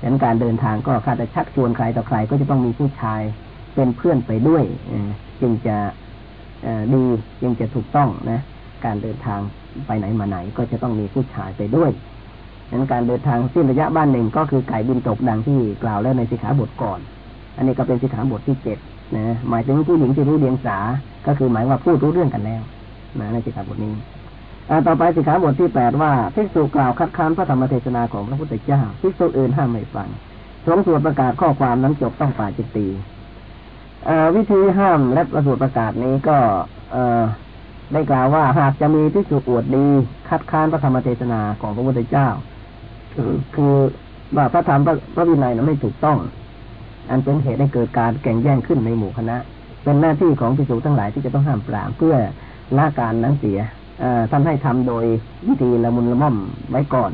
ดังนั้นการเดินทางก็ข้าจะชักชวนใครต่อใครก็จะต้องมีผู้ชายเป็นเพื่อนไปด้วย จึงจะดีจึงจะถูกต้องนะ การเดินทางไปไหนมาไหนก็จะต้องมีผู้ชายไปด้วยนั้นการเดินทางสิ้นระยะบ้านหนึ่งก็คือไก่บินตกดังที่กล่าวแล้วในสิกขาบทก่อน อันนี้ก็เป็นสิกขาบทที่เจ็ดนะหมายถึงผู้หญิงที่รู้เดียงสา ก็คือหมายว่าพูดรู้เรื่องกันแล้วนะในสิกขาบทนี้ต่อไปสิกขาบทที่แปดว่าภิกษุกล่าวคัดค้านพระธรรมเทศนาของพระพุทธเจ้าภิกษุอื่นห้ามไม่ฟังสงสวดประกาศข้อความนั้นจบต้องป่าจิตตี วิธีห้ามและประสูตรประกาศนี้ก็ได้กล่าวว่าหากจะมีภิกษุอวดดี คัดค้านพระธรรมเทศนาของพระพุทธเจ้าคือว่าพระธรรมพระวินัยนั้นไม่ถูกต้อง อันเป็นเหตุให้เกิดการแข่งแย่งขึ้นในหมู่คณะ เป็นหน้าที่ของภิกษุทั้งหลายที่จะต้องห้ามปรามเพื่อละการนั้นเสียท่านให้ทำโดยวิธีละมุนละม่อมไว้ก่อน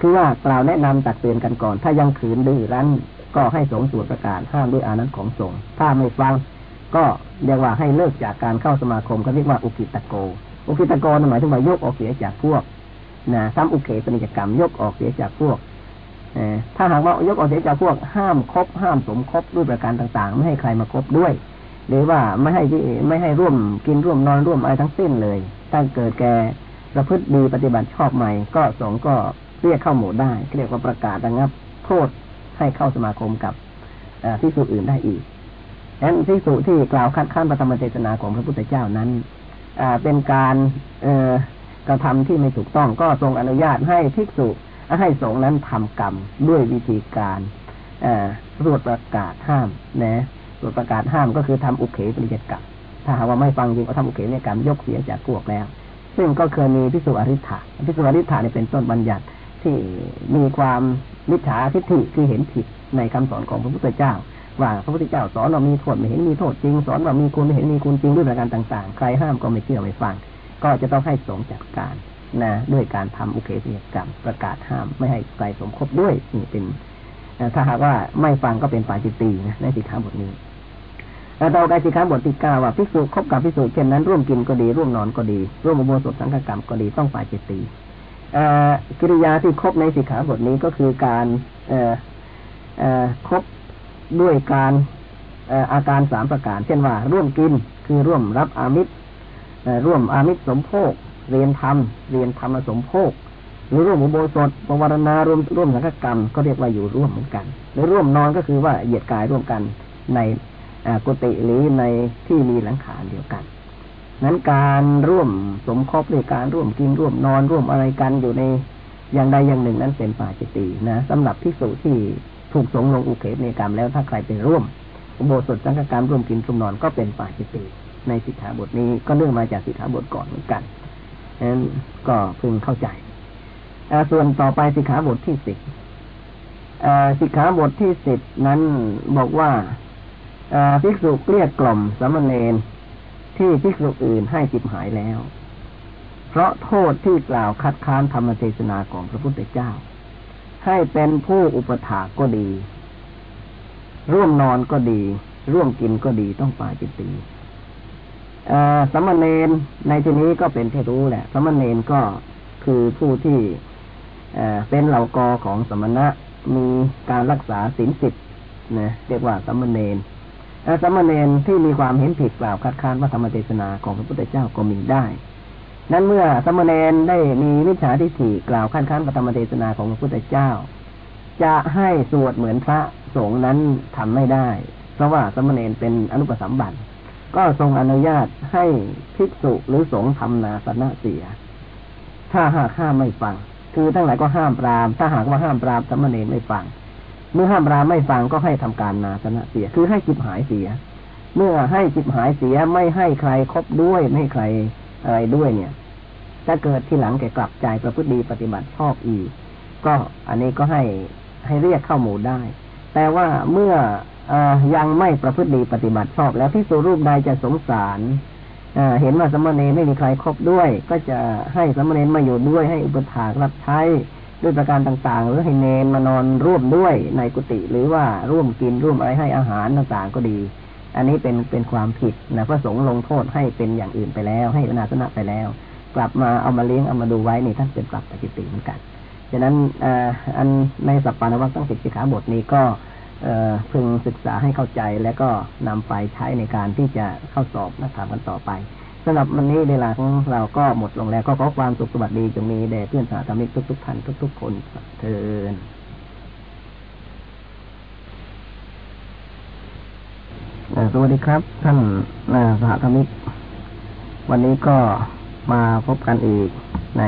คือว่ากล่าวแนะนำตักเตือนกันก่อน ถ้ายังขืนดื้อรั้น ก็ให้สงสวดประกาศห้ามด้วยอานั้นของสงฆ์ถ้าไม่ฟัง ก็เรียกว่าให้เลิกจากการเข้าสมาคมเขาเรียกว่าอุกิตะโก อุกิตะโกหมายถึงว่ายกออกเสียจากพวกนะซ้ำอุเคปนิจกรรมยกออกเสียจากพวกถ้าหากว่ายกออกเสียจากพวกห้ามคบห้ามสมคบด้วยประการต่าง ๆ ไม่ให้ใครมาคบด้วย หรือว่าไม่ให้ไม่ให้ร่วมกินร่วมนอนร่วมอะไรทั้งสิ้นเลยถ้าเกิดแกประพฤติดีปฏิบัติชอบใหม่ ก็สงก็เรียกเข้าหมู่ได้เรียกว่าประกาศระงับโทษ ให้เข้าสมาคมกับพิสูจอื่นได้อีกฉะนั้นพิสูจที่กล่าวคัดค้านพระธรรมเทศนาของพระพุทธเจ้านั้นเป็นการกระทำที่ไม่ถูกต้องก็ทรงอนุญาตให้ภิกษุให้สงฆ์นั้นทำกรรมด้วยวิธีการรวดประกาศห้ามนะรวดประกาศห้ามก็คือทำอุเขปริยกรรมถ้าหากว่าไม่ฟังจริงก็ทำอุเขปริยกรรมยกเสียจากพวกแล้ว ซึ่งก็เคยมีพิสุอริ t ฐาพิสุอริ t ฐาเนี่ยเป็นต้นบัญญัติที่มีความ มิจฉาทิฏฐิคือเห็นผิดในคำสอนของพระพุทธเจ้า ว่าพระพุทธเจ้าสอนว่ามีโทษไม่เห็นมีโทษจริง สอนว่ามีคุณไม่เห็นมีคุณจริงด้วยประการต่าง ๆ ใครห้ามก็ไม่เชื่อไม่ฟัง ก็จะต้องให้สงจัดการนะด้วยการทำอุเคปิยกรรมประกาศห้ามไม่ให้ใครสมคบด้วยนี่เป็นถ้าหากว่าไม่ฟังก็เป็นปาจิตตีนะในสิกขาบทนี้แล้วเราได้สิกขาบทที่เก้าว่าพิสูจคบกับพิสูจเช่นนั้นร่วมกินก็ดีร่วมนอนก็ดี ร่วมอุโบสถสังฆกรรมก็ดีต้องปาจิตตี กิริยาที่ครบในสิกขาบทนี้ก็คือการครบด้วยการอาการสามประการ เช่นว่า ร่วมกินคือร่วมรับอามิตรร่วมอามิตรสมโภคเรียนธรรมเรียนธรรมสมโภคหรือร่วมอุโบสถปวารณาร่วมร่วมสังฆกรรมก็เรียกว่าอยู่ร่วมเหมือนกัน หรือร่วมนอนก็คือว่าเหยียดกายร่วมกันในกุฏิหรือในที่มีหลังคาเดียวกัน นั้นการร่วมสมคบในการร่วมกินร่วมนอนร่วมอะไรกันอยู่ในอย่างใดอย่างหนึ่งนั้นเป็นปาจิตีนะสำหรับพิสูจที่ถูกสงลงอุเขปในกรรมแล้วถ้าใครไปร่วมอุโบสถสังฆกรรมร่วมกินร่วมนอนก็เป็นปาจิตีในสิกขาบทนี้ก็เนื่องมาจากสิกขาบทก่อนเหมือนกันนั้นก็พึงเข้าใจส่วนต่อไปสิกขาบทที่สิบสิกขาบทที่สิบนั้นบอกว่าภิกษุเกลี้ยกล่อมสมณเณร ที่ภิกษุอื่นให้จิบหายแล้ว เพราะโทษที่กล่าวคัดค้านธรรมเทศนาของพระพุทธเจ้า ให้เป็นผู้อุปถาก็ดี ร่วมนอนก็ดี ร่วมกินก็ดีต้องปาจิตตีสมณเณรในที่นี้ก็เป็นเทรู้แหละ สมณเณรก็คือผู้ที่เป็นเหล่ากอของสมณะมีการรักษาศีลสิบนะเรียกว่าสมณเณร สมณเณรที่มีความเห็นผิดกล่าวคัดค้านพระธรรมเทศนาของพระพุทธเจ้าก็มีได้ นั้นเมื่อสมณเณรได้มีมิจฉาทิฏฐิกล่าวคัดค้านพระธรรมเทศนาของพระพุทธเจ้า จะให้สวดเหมือนพระสงฆ์นั้นทำไม่ได้ เพราะว่าสมณเณรเป็นอนุปสัมบัติก็ทรงอนุญาตให้ภิกษุหรือสงฆ์ทำนาสนะเสีย ถ้าหากห้ามไม่ฟัง คือทั้งหลายก็ห้ามปราม ถ้าหากว่าห้ามปรามสมณเณรไม่ฟัง เมื่อห้ามรามไม่ฟังก็ให้ทำการนาสนะเสีย คือให้จิบหายเสีย เมื่อให้จิบหายเสียไม่ให้ใครครบด้วยไม่ให้ใครอะไรด้วยเนี่ยถ้าเกิดที่หลังแกกลับใจประพฤติดีปฏิบัติชอบอีก ก็อันนี้ก็ให้ให้เรียกเข้าหมู่ได้ แต่ว่าเมื่อยังไม่ประพฤติดีปฏิบัติชอบ แล้วที่สูรูปใดจะสงสารเห็นว่าสมณเณรไม่มีใครครบด้วย ก็จะให้สมณเณรมาอยู่ด้วยให้อุปถากรับใช้ ด้วยประการต่างๆ หรือให้เนรมานอนร่วมด้วยในกุฏิหรือว่าร่วมกินร่วมอะไรให้อาหารต่างๆ ก็ดี อันนี้เป็นเป็นความผิดนะพระสงฆ์ลงโทษให้เป็นอย่างอื่นไปแล้ว ให้นาสนะไปแล้ว กลับมาเอามาเลี้ยงเอามาดูไว้นี่ท่านเป็นปรับปฏิติเหมือนกันฉะนั้นอันในสัปปานวัตตั้งสิบสิขาบทนี้ก็พึงศึกษาให้เข้าใจและก็นำไปใช้ในการที่จะเข้าสอบนักธรรมกันต่อไป สำหรับวันนี้เวลาของเราก็หมดลงแล้ว ก็ขอความสุขสวัสดีจงมีแด่เพื่อนสาธมิกทุกๆท่านทุก ๆ คนเทินสวัสดีครับ ท่านสหธมิก วันนี้ก็มาพบกันอีกใน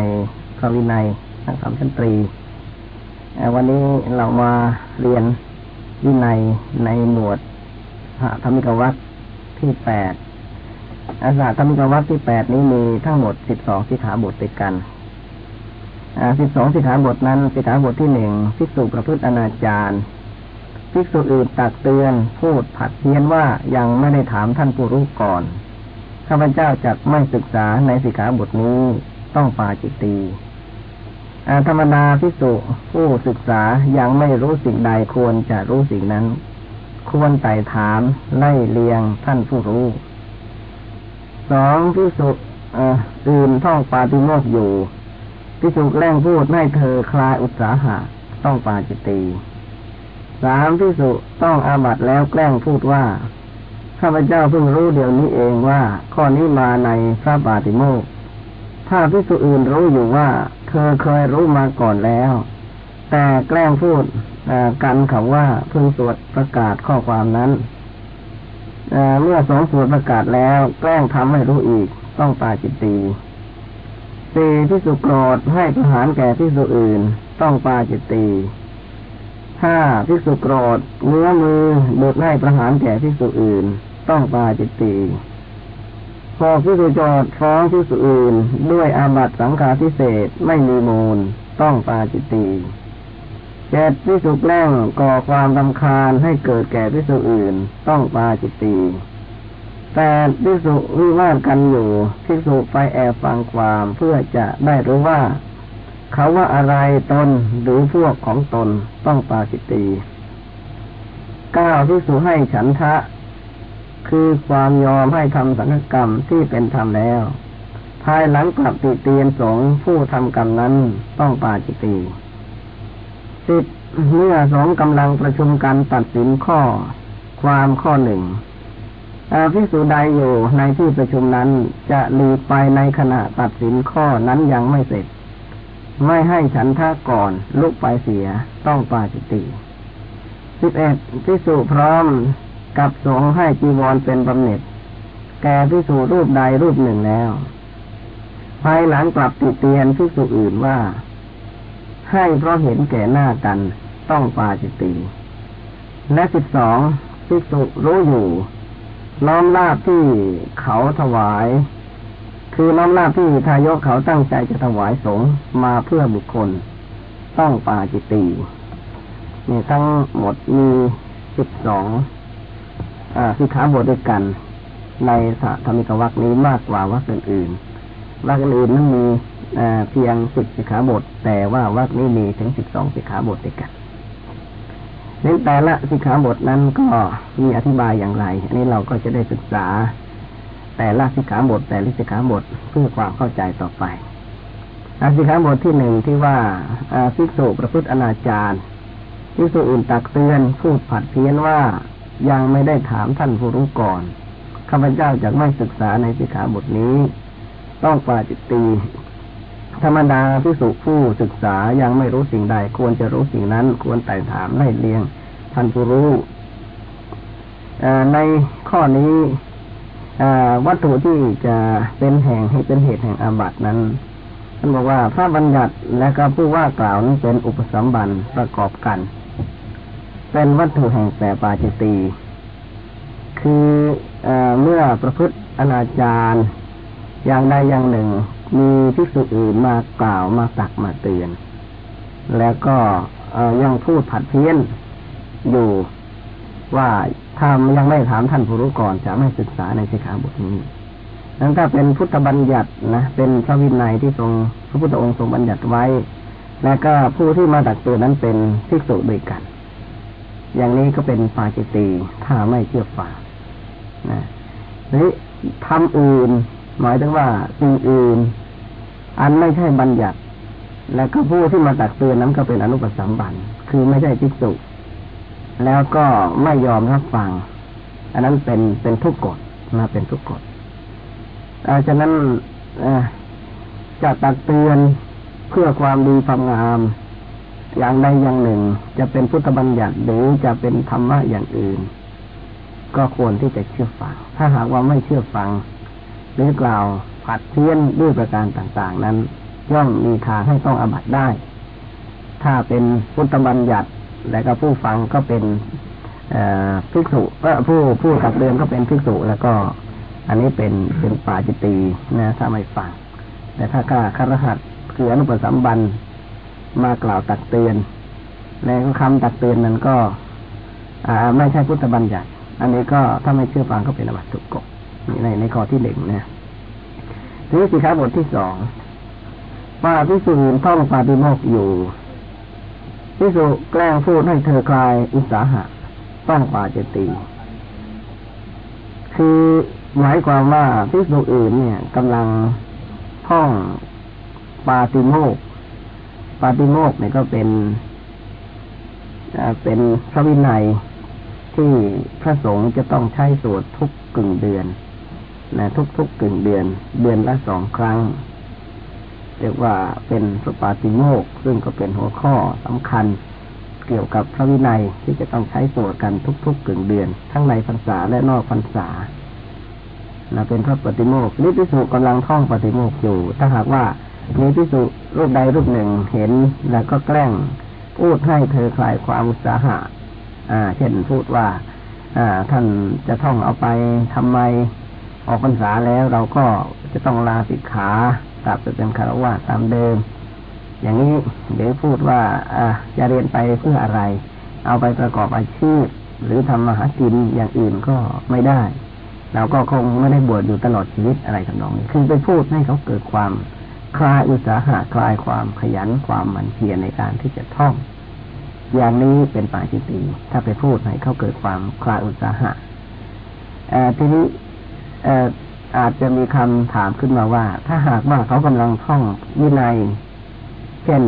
พระวินัยทั้งสามชั้นตรี วันนี้เรามาเรียนวินัยในหมวดธรรมิกวัตที่แปด อาสาธรรมิกวัตที่แปดนี้มีทั้งหมดสิบสองสิขาบทติดกันสิบสองสิขาบทนั้นสิขาบทที่หนึ่งภิกษุประพฤติอนาจารภิกษุอื่นตักเตือนพูดผัดเพี้ยนว่ายังไม่ได้ถามท่านผู้รู้ก่อนข้าพเจ้าจะไม่ศึกษาในสิขาบทนี้ต้องปาจิตตีธรรมดาพิสุผู้ศึกษายังไม่รู้สิ่งใดควรจะรู้สิ่งนั้น ควรไต่ถามไล่เลียงท่านผู้รู้ สองพิสุอื่นท่องปาติโมกอยู่พิสุแกล้งพูดให้เธอคลายอุตสาหะ ต้องปาจิตตีสามพิสุต้องอาบัตแล้วแกล้งพูดว่าข้าพเจ้าเพิ่งรู้เดี๋ยวนี้เองว่า ข้อนี้มาในพระบาติโมกถ้าพิสุอื่นรู้อยู่ว่า เธอเคยรู้มาก่อนแล้ว แต่แกล้งพูดกันเขาว่าเพิ่งสวดประกาศข้อความนั้น เมื่อสองสวดประกาศแล้ว แกล้งทำให้รู้อีก ต้องปาจิตตีสี่พิสุโกรธให้ประหารแก่พิสุอื่น ต้องปาจิตตีห้าพิสุโกรธเนื้อมือเบุดให้ประหารแก่พิสุอื่น ต้องปาจิตตีพอพิสุโจทฟ้องพิสุอื่น ด้วยอาบัตสังฆาทิเศษไม่มีมูล ต้องปาจิตตี เจ็ดพิสุแล้งก่อความรำคาญให้เกิดแก่พิสุอื่น ต้องปาจิตตีแต่พิสุวิวาทกันอยู่พิสุไปแอบฟังความเพื่อจะได้รู้ว่า เขาว่าอะไรตนหรือพวกของตนต้องปาจิตตีเก้าพิสุให้ฉันทะ คือความยอมให้ทำสังฆกรรมที่เป็นธรรมแล้ว ภายหลังกลับติเตียนสงผู้ทำกรรมนั้นต้องปาจิตตี สิบเมื่อสองกำลังประชุมกันตัดสินข้อ ความข้อหนึ่งพิสูจใดอยู่ในที่ประชุมนั้นจะหลีกไปในขณะตัดสินข้อนั้นยังไม่เสร็จ ไม่ให้ฉันท่าก่อนลุกไปเสียต้องปาจิตติสิบเอ็ดพิสูพร้อมกับสงให้จีวรเป็นบำเหน็จ แก่พิสูจรูปใดรูปหนึ่งแล้ว ภายหลังกลับติเตียนพิสูอื่นว่า ให้เพราะเห็นแก่หน้ากันต้องปาจิตติและสิบสองภิกษุรู้อยู่ น้อมลาบที่เขาถวาย คือน้อมลาบที่ทายกเขาตั้งใจจะถวายสงมาเพื่อบุคคล ต้องปาจิตตินี่ทั้งหมดมีสิบสองสิขาบทด้วยกัน ในสธรรมิกวักนี้มากกว่าวักอื่นๆวักอื่นนั้นมี เพียงสิบสิกขาบท แต่ว่าวักนี้มีถึงสิบสองสิกขาบทด้วยกันในแต่ละสิกขาบทนั้นก็มีอธิบายอย่างไร อันนี้เราก็จะได้ศึกษา แต่ละสิกขาบท แต่ละสิกขาบทเพื่อความเข้าใจต่อไปสิกขาบทที่หนึ่งที่ว่าภิกษุประพฤติอนาจารภิกษุอื่นตักเตือนพูดผัดเพี้ยนว่ายังไม่ได้ถามท่านผู้รู้ก่อนข้าพเจ้าจะไม่ศึกษาในสิกขาบทนี้ ต้องปาจิตตี ธรรมดาพิสุผู้ศึกษายังไม่รู้สิ่งใด ควรจะรู้สิ่งนั้น ควรไต่ถามไล่เลียงท่านผู้รู้ในข้อนี้วัตถุที่จะเป็นแห่งให้เป็นเหตุแห่งอาบัตินั้นท่านบอกว่าพระบัญญัติและก็ผู้ว่ากล่าวนั้นเป็นอุปสมบันประกอบกัน เป็นวัตถุแห่งแปรปาจิตี คือเอเมื่อประพฤติอนาจารอย่างใดอย่างหนึ่ง มีภิกษุอื่นมากล่าวมาตักมาเตือน แล้วก็ยังพูดผัดเพี้ยนอยู่ว่าถ้ายังไม่ถามท่านผู้รู้ก่อนจะไม่ศึกษาในสิกขาบทนี้นั้นถ้าเป็นพุทธบัญญัตินะเป็นพระวินัยที่ทรงพระพุทธองค์ทรงบัญญัติไว้ แล้วก็ผู้ที่มาตักเตือนนั้นเป็นภิกษุด้วยกัน อย่างนี้ก็เป็นปาจิตีถ้าไม่เชื่อฟังนะนี้ทำอื่น หมายถึงว่าสิ่งอื่น อันไม่ใช่บัญญัติ และก็ผู้ที่มาตักเตือนนั้นก็เป็นอนุปสัมบันคือไม่ใช่ภิกษุ แล้วก็ไม่ยอมรับฟัง อันนั้นเป็นเป็นทุกกฎมาเป็นทุกกฎอาฉะนั้นจะตักเตือนเพื่อความดีความงาม อย่างใดอย่างหนึ่ง จะเป็นพุทธบัญญัติหรือจะเป็นธรรมะอย่างอื่น ก็ควรที่จะเชื่อฟัง ถ้าหากว่าไม่เชื่อฟังหรือกล่าว ผัดเพี้ยนด้วยประการต่างๆ นั้น ย่อมมีทางให้ต้องอบัตได้ ถ้าเป็นพุทธบัญญัติและก็ผู้ฟังก็เป็นภิกษุผู้ผู้ตักเตือนก็เป็นภิกษุแล้วก็ อันนี้เป็นเป็นป่าจิตีนะถ้าไม่ฟัง แต่ถ้าก้าคารหัสคืออนุปสัมบันมากล่าวตักเตือนในคำตักเตือนนั้นก็อ่าไม่ใช่พุทธบัญญัติ อันนี้ก็ถ้าไม่เชื่อฟังก็เป็นอบัตทุกกในในข้อที่หนึ่งนะ นี่สิครับบทที่สองว่าพิสูจท่องปาฏิโมกอยู่พิสูจแกล้งพูดให้เธอคลายอุตสาหะ ต้องปาจตีคือหมายความว่าพิสูจอื่นเนี่ยกำลังท่องปาติโมกปาติโมกเนี่ยก็เป็นเป็นพระวินัยที่พระสงฆ์จะต้องใช้สวดทุกกึ่งเดือน นะทุกๆกึ่งเดือน เดือนละสองครั้ง เรียกว่าเป็นสปาติโมก ซึ่งก็เป็นหัวข้อสำคัญ เกี่ยวกับพระวินัยที่จะต้องใช้สวดกันทุกๆกึ่งเดือน ทั้งในพรรษาและนอกพรรษานะเป็นพระปฏิโมกนิพิสุกำลังท่องปฏิโมกอยู่ ถ้าหากว่ามีพิสุรูปใดรูปหนึ่งเห็นแล้วก็แกล้งพูดให้เธอคลายความอุตสาหะ อ่า เช่นพูดว่า อ่า ท่านจะท่องเอาไปทำไม ออกพรรษาแล้วเราก็จะต้องลาสิกขากลับไปเป็นคารวะตามเดิม อย่างนี้เดี๋ยวพูดว่าอ่าจะเรียนไปเพื่ออะไร เอาไปประกอบอาชีพ หรือทำมาหากินอย่างอื่นก็ไม่ได้ เราก็คงไม่ได้บวชอยู่ตลอดชีวิตอะไรทำนองนี้ คือไปพูดให้เขาเกิดความคลายอุตสาหะคลายความขยันความหมั่นเพียรในการที่จะท่อง อย่างนี้เป็นป่าจิตีถ้าไปพูดให้เขาเกิดความคลายอุตสาหะทีนี้ อาจจะมีคำถามขึ้นมาว่า ถ้าหากว่าเขากำลังท่องวินัย เช่น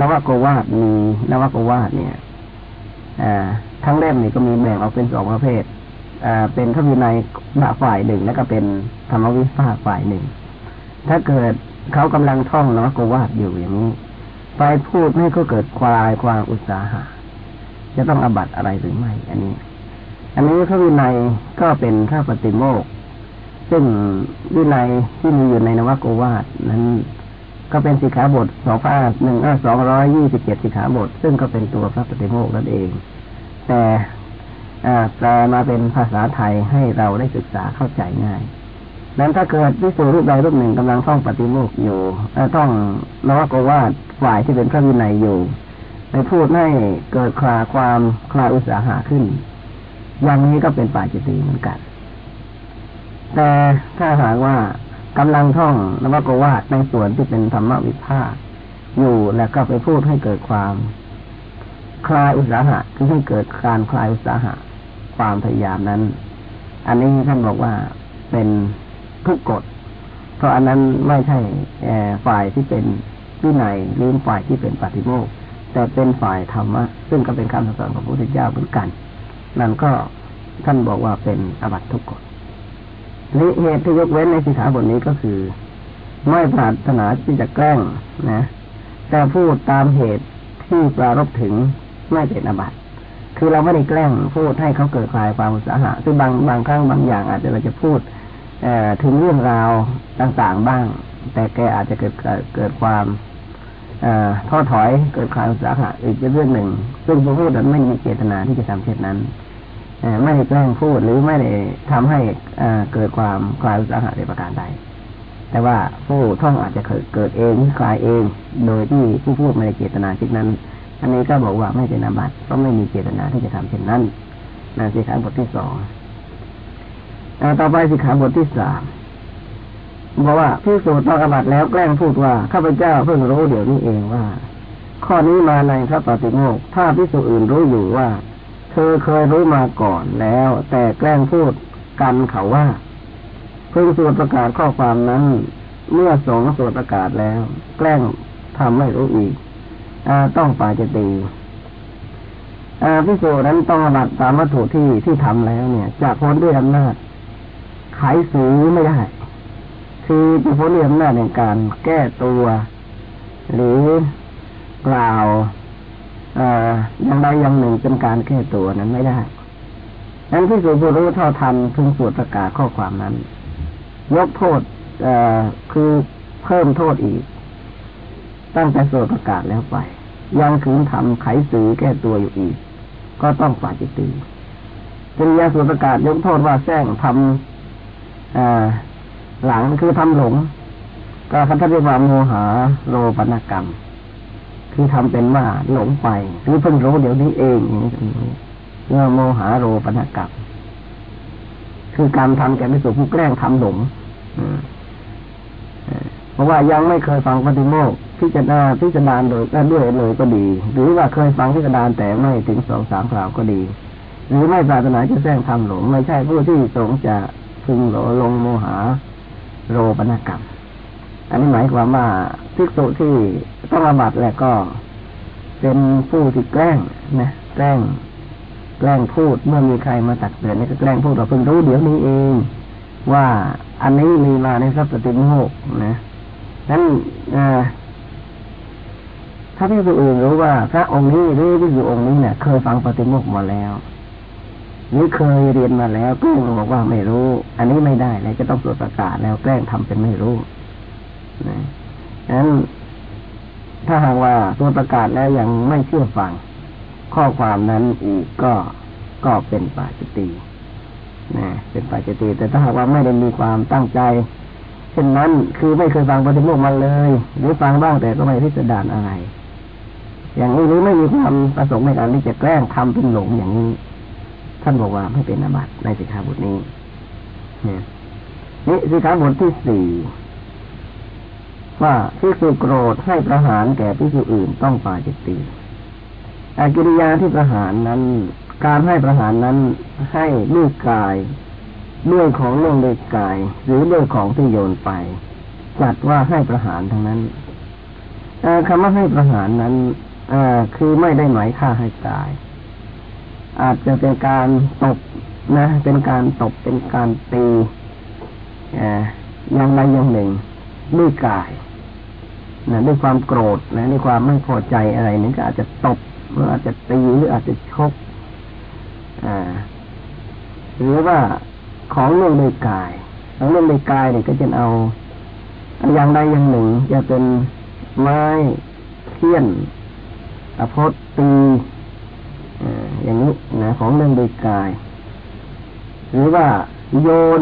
นวโกวาดมีนวโกวาดเนี่ยทั้งเล่มนี่ก็มีแบ่งออกเป็นสองประเภทเป็นพระวินัยฝ่ายหนึ่ง แล้วก็เป็นธรรมวิภาคฝ่ายหนึ่ง ถ้าเกิดเขากำลังท่องนวโกวาดอยู่อย่างนี้ ไปพูดให้เขาเกิดควายความอุตสาหะจะต้องอบัตอะไรหรือไม่ อันนี้ อันนี้พระวินัยก็เป็นพระปฏิโมก ซึ่งวินัยที่มีอยู่ในนวโกวาดนั้น ก็เป็นสิกขาบทสองพันหนึ่งสองร้อยยี่สิบเจ็ดสิกขาบท ซึ่งก็เป็นตัวพระปฏิโมกนั่นเอง แต่แปลมาเป็นภาษาไทยให้เราได้ศึกษาเข้าใจง่ายนั้นถ้าเกิดวิสูรูปใดรูปหนึ่งกำลังท่องปฏิโมกอยู่ต้องนวโกวาดฝ่ายที่เป็นพระวินัยอยู่ไปพูดให้เกิดคลาความคลาอุตสาหะขึ้น อย่างนี้ก็เป็นป่าจิตีเหมือนกัน แต่ถ้าหากว่ากำลังท่องนวโกวาดในส่วนที่เป็นธรรมวิภาคอยู่แล้วก็ไปพูดให้เกิดความ คลายอุตสาหะคือให้เกิดการคลายอุตสาหะ ความพยายามนั้น อันนี้ท่านบอกว่าเป็นทุกกฎ เพราะอันนั้นไม่ใช่ฝ่ายที่เป็นวินัยหรือฝ่ายที่เป็นปฏิโมกแต่เป็นฝ่ายธรรมะซึ่งก็เป็นคำสอนของพระพุทธเจ้าเหมือนกัน นั่นก็ท่านบอกว่าเป็นอบัตทุกกฎ นี่เหตุที่ยกเว้นในสิกขาบทนี้ก็คือ ไม่ปรารถนาที่จะแกล้งนะ แต่พูดตามเหตุที่ปรารบถึงไม่เป็นอบัตคือเราไม่ได้แกล้งพูดให้เขาเกิดคลายความอุตสาหะซึ่งบางบางครั้งบางอย่างอาจจะเราจะพูดถึงเรื่องราวต่างๆบ้าง แต่แกอาจจะเกิดเกิดความท้อถอยเกิดความอุตสาหะอีกเรื่องหนึ่ง ซึ่งผู้พูดนั้นไม่มีเจตนาที่จะทำเช่นนั้น ไม่ได้แกล้งพูดหรือไม่ได้ทำให้เกิดความคลายอุตสาหะในประการใด แต่ว่าผู้ท่องอาจจะเกิดเองคลายเอง โดยที่ผู้พูดไม่ได้เจตนาเช่นนั้น อันนี้ก็บอกว่าไม่เป็นอาบัติเพราะไม่มีเจตนาที่จะทำเช่นนั้นนั่นสิขาบทที่สองต่อไปสิขาบทที่สามบอกว่าที่สูตรต้องอาบัติแล้วแกล้งพูดว่าข้าพเจ้าเพิ่งรู้เดี๋ยวนี้เองว่า ข้อนี้มาในพระปฏิโมกถ้าพิสูจอื่นรู้อยู่ว่า ธอเคยรู้มาก่อนแล้ว แต่แกล้งพูดกันเขาว่าเพิ่งสวดประกาศข้อความนั้น เมื่อสองสวดประกาศแล้ว แกล้งทำไม่รู้อีกอต้องปาจะตีพิสูจนั้นต้องบัตตามวัตถุที่ที่ทำแล้วเนี่ยจะพ้นด้วยอำนาจไขสูไม่ได้ คือจะพ้นด้วยอำนาจในการแก้ตัว หรือกล่าว อย่างใดอย่างหนึ่งเป็นการแก้ตัวนั้นไม่ได้นั้นที่สุผู้รู้เท่าทันพึงสวดประกาศข้อความนั้น ยกโทษคือเพิ่มโทษอีก ตั้งแต่สวดประกาศแล้วไป ยังคืนทำไขสือแก้ตัวอยู่อีก ก็ต้องฝ่าจิตตีจริยาสวดประกาศยกโทษว่าแซงทำหลังคือทำหลง ก็คันธเรียกว่าโมหาโลปนกรรม คือทำเป็นว่าหลงไปหรือเพิ่งรู้เดี๋ยวนี้เองอย่างนี้เรื่องโมหาโรปนกรรมคือ การทำแก่ไม่สุผู้แกล้งทำหลงเพราะว่ายังไม่เคยฟังปฏิโมกพิจารณาพิจารณาโดยด้วยเลยก็ดี หรือว่าเคยฟังพิจารณาแต่ไม่ถึงสองสามคราวก็ดี หรือไม่ปรารถนาจะแซงทำหลง ไม่ใช่ผู้ที่สงจะพึงหลลงโมหาโรปนกรรมอันนี้หมายความว่า ภิกษุที่ต้องอาบัตแล้วก็เป็นผู้ที่แกล้งนะแกล้ง แกล้งพูดเมื่อมีใครมาตักเตือนนี่ก็แกล้งพูดเราเพิ่งรู้เดี๋ยวนี้เอง ว่าอันนี้มีมาในพระปฏิโมกนะนั้นถ้าพี่ผู้อื่นรู้ว่า พระองค์นี้หรือพี่ผู้องค์นี้เนี่ยเคยฟังปฏิโมกมาแล้วหรือเคยเรียนมาแล้วกล้งบอกว่าไม่รู้ อันนี้ไม่ได้เลยจะต้องตรวจประกาศแล้วแกล้งทำเป็นไม่รู้นะ นั้นถ้าหากว่าตัวประกาศแล้วยังไม่เชื่อฟัง ข้อความนั้นอีกก็ก็เป็นปาจิตีนะเป็นปาจิตีแต่ถ้าหากว่าไม่ได้มีความตั้งใจเช่นนั้นคือไม่เคยฟังปฏิโมกข์มาเลย หรือฟังบ้างแต่ก็ไม่พิสดารอะไร อย่างนี้หรือไม่มีความประสงค์ในการที่จะแกล้งทำเป็นหลงอย่างนี้ ท่านบอกว่าไม่เป็นอาบัติในสิกขาบทนี้นี่สิกขาบทที่สี่ ว่าพิสุโกรธให้ประหารแก่พิสุอื่นต้องปาจิตตีอากิริยาที่ประหารนั้น การให้ประหารนั้นให้ด้วยกายด้วยของเรื่องด้วยกาย หรือด้วยของที่โยนไป จัดว่าให้ประหารทั้งนั้นคำว่าให้ประหารนั้นคือไม่ได้หมายฆ่าให้ตาย อาจจะเป็นการตบนะ เป็นการตบเป็นการตีอย่างใดอย่างหนึ่งด้วยกาย นะด้วยความโกรธนะด้วยความไม่พอใจอะไรนี่ก็อาจจะตบหรืออาจจะตีหรืออาจจะชกอ่าหรือว่าของเรื่องในกายของเรื่องในกายเนี่ยก็จะเอาอย่างใดอย่างหนึ่ง จะเป็นไม้เทียนอภพตีอย่างนี้นะของเรื่องในกาย หรือว่าโยน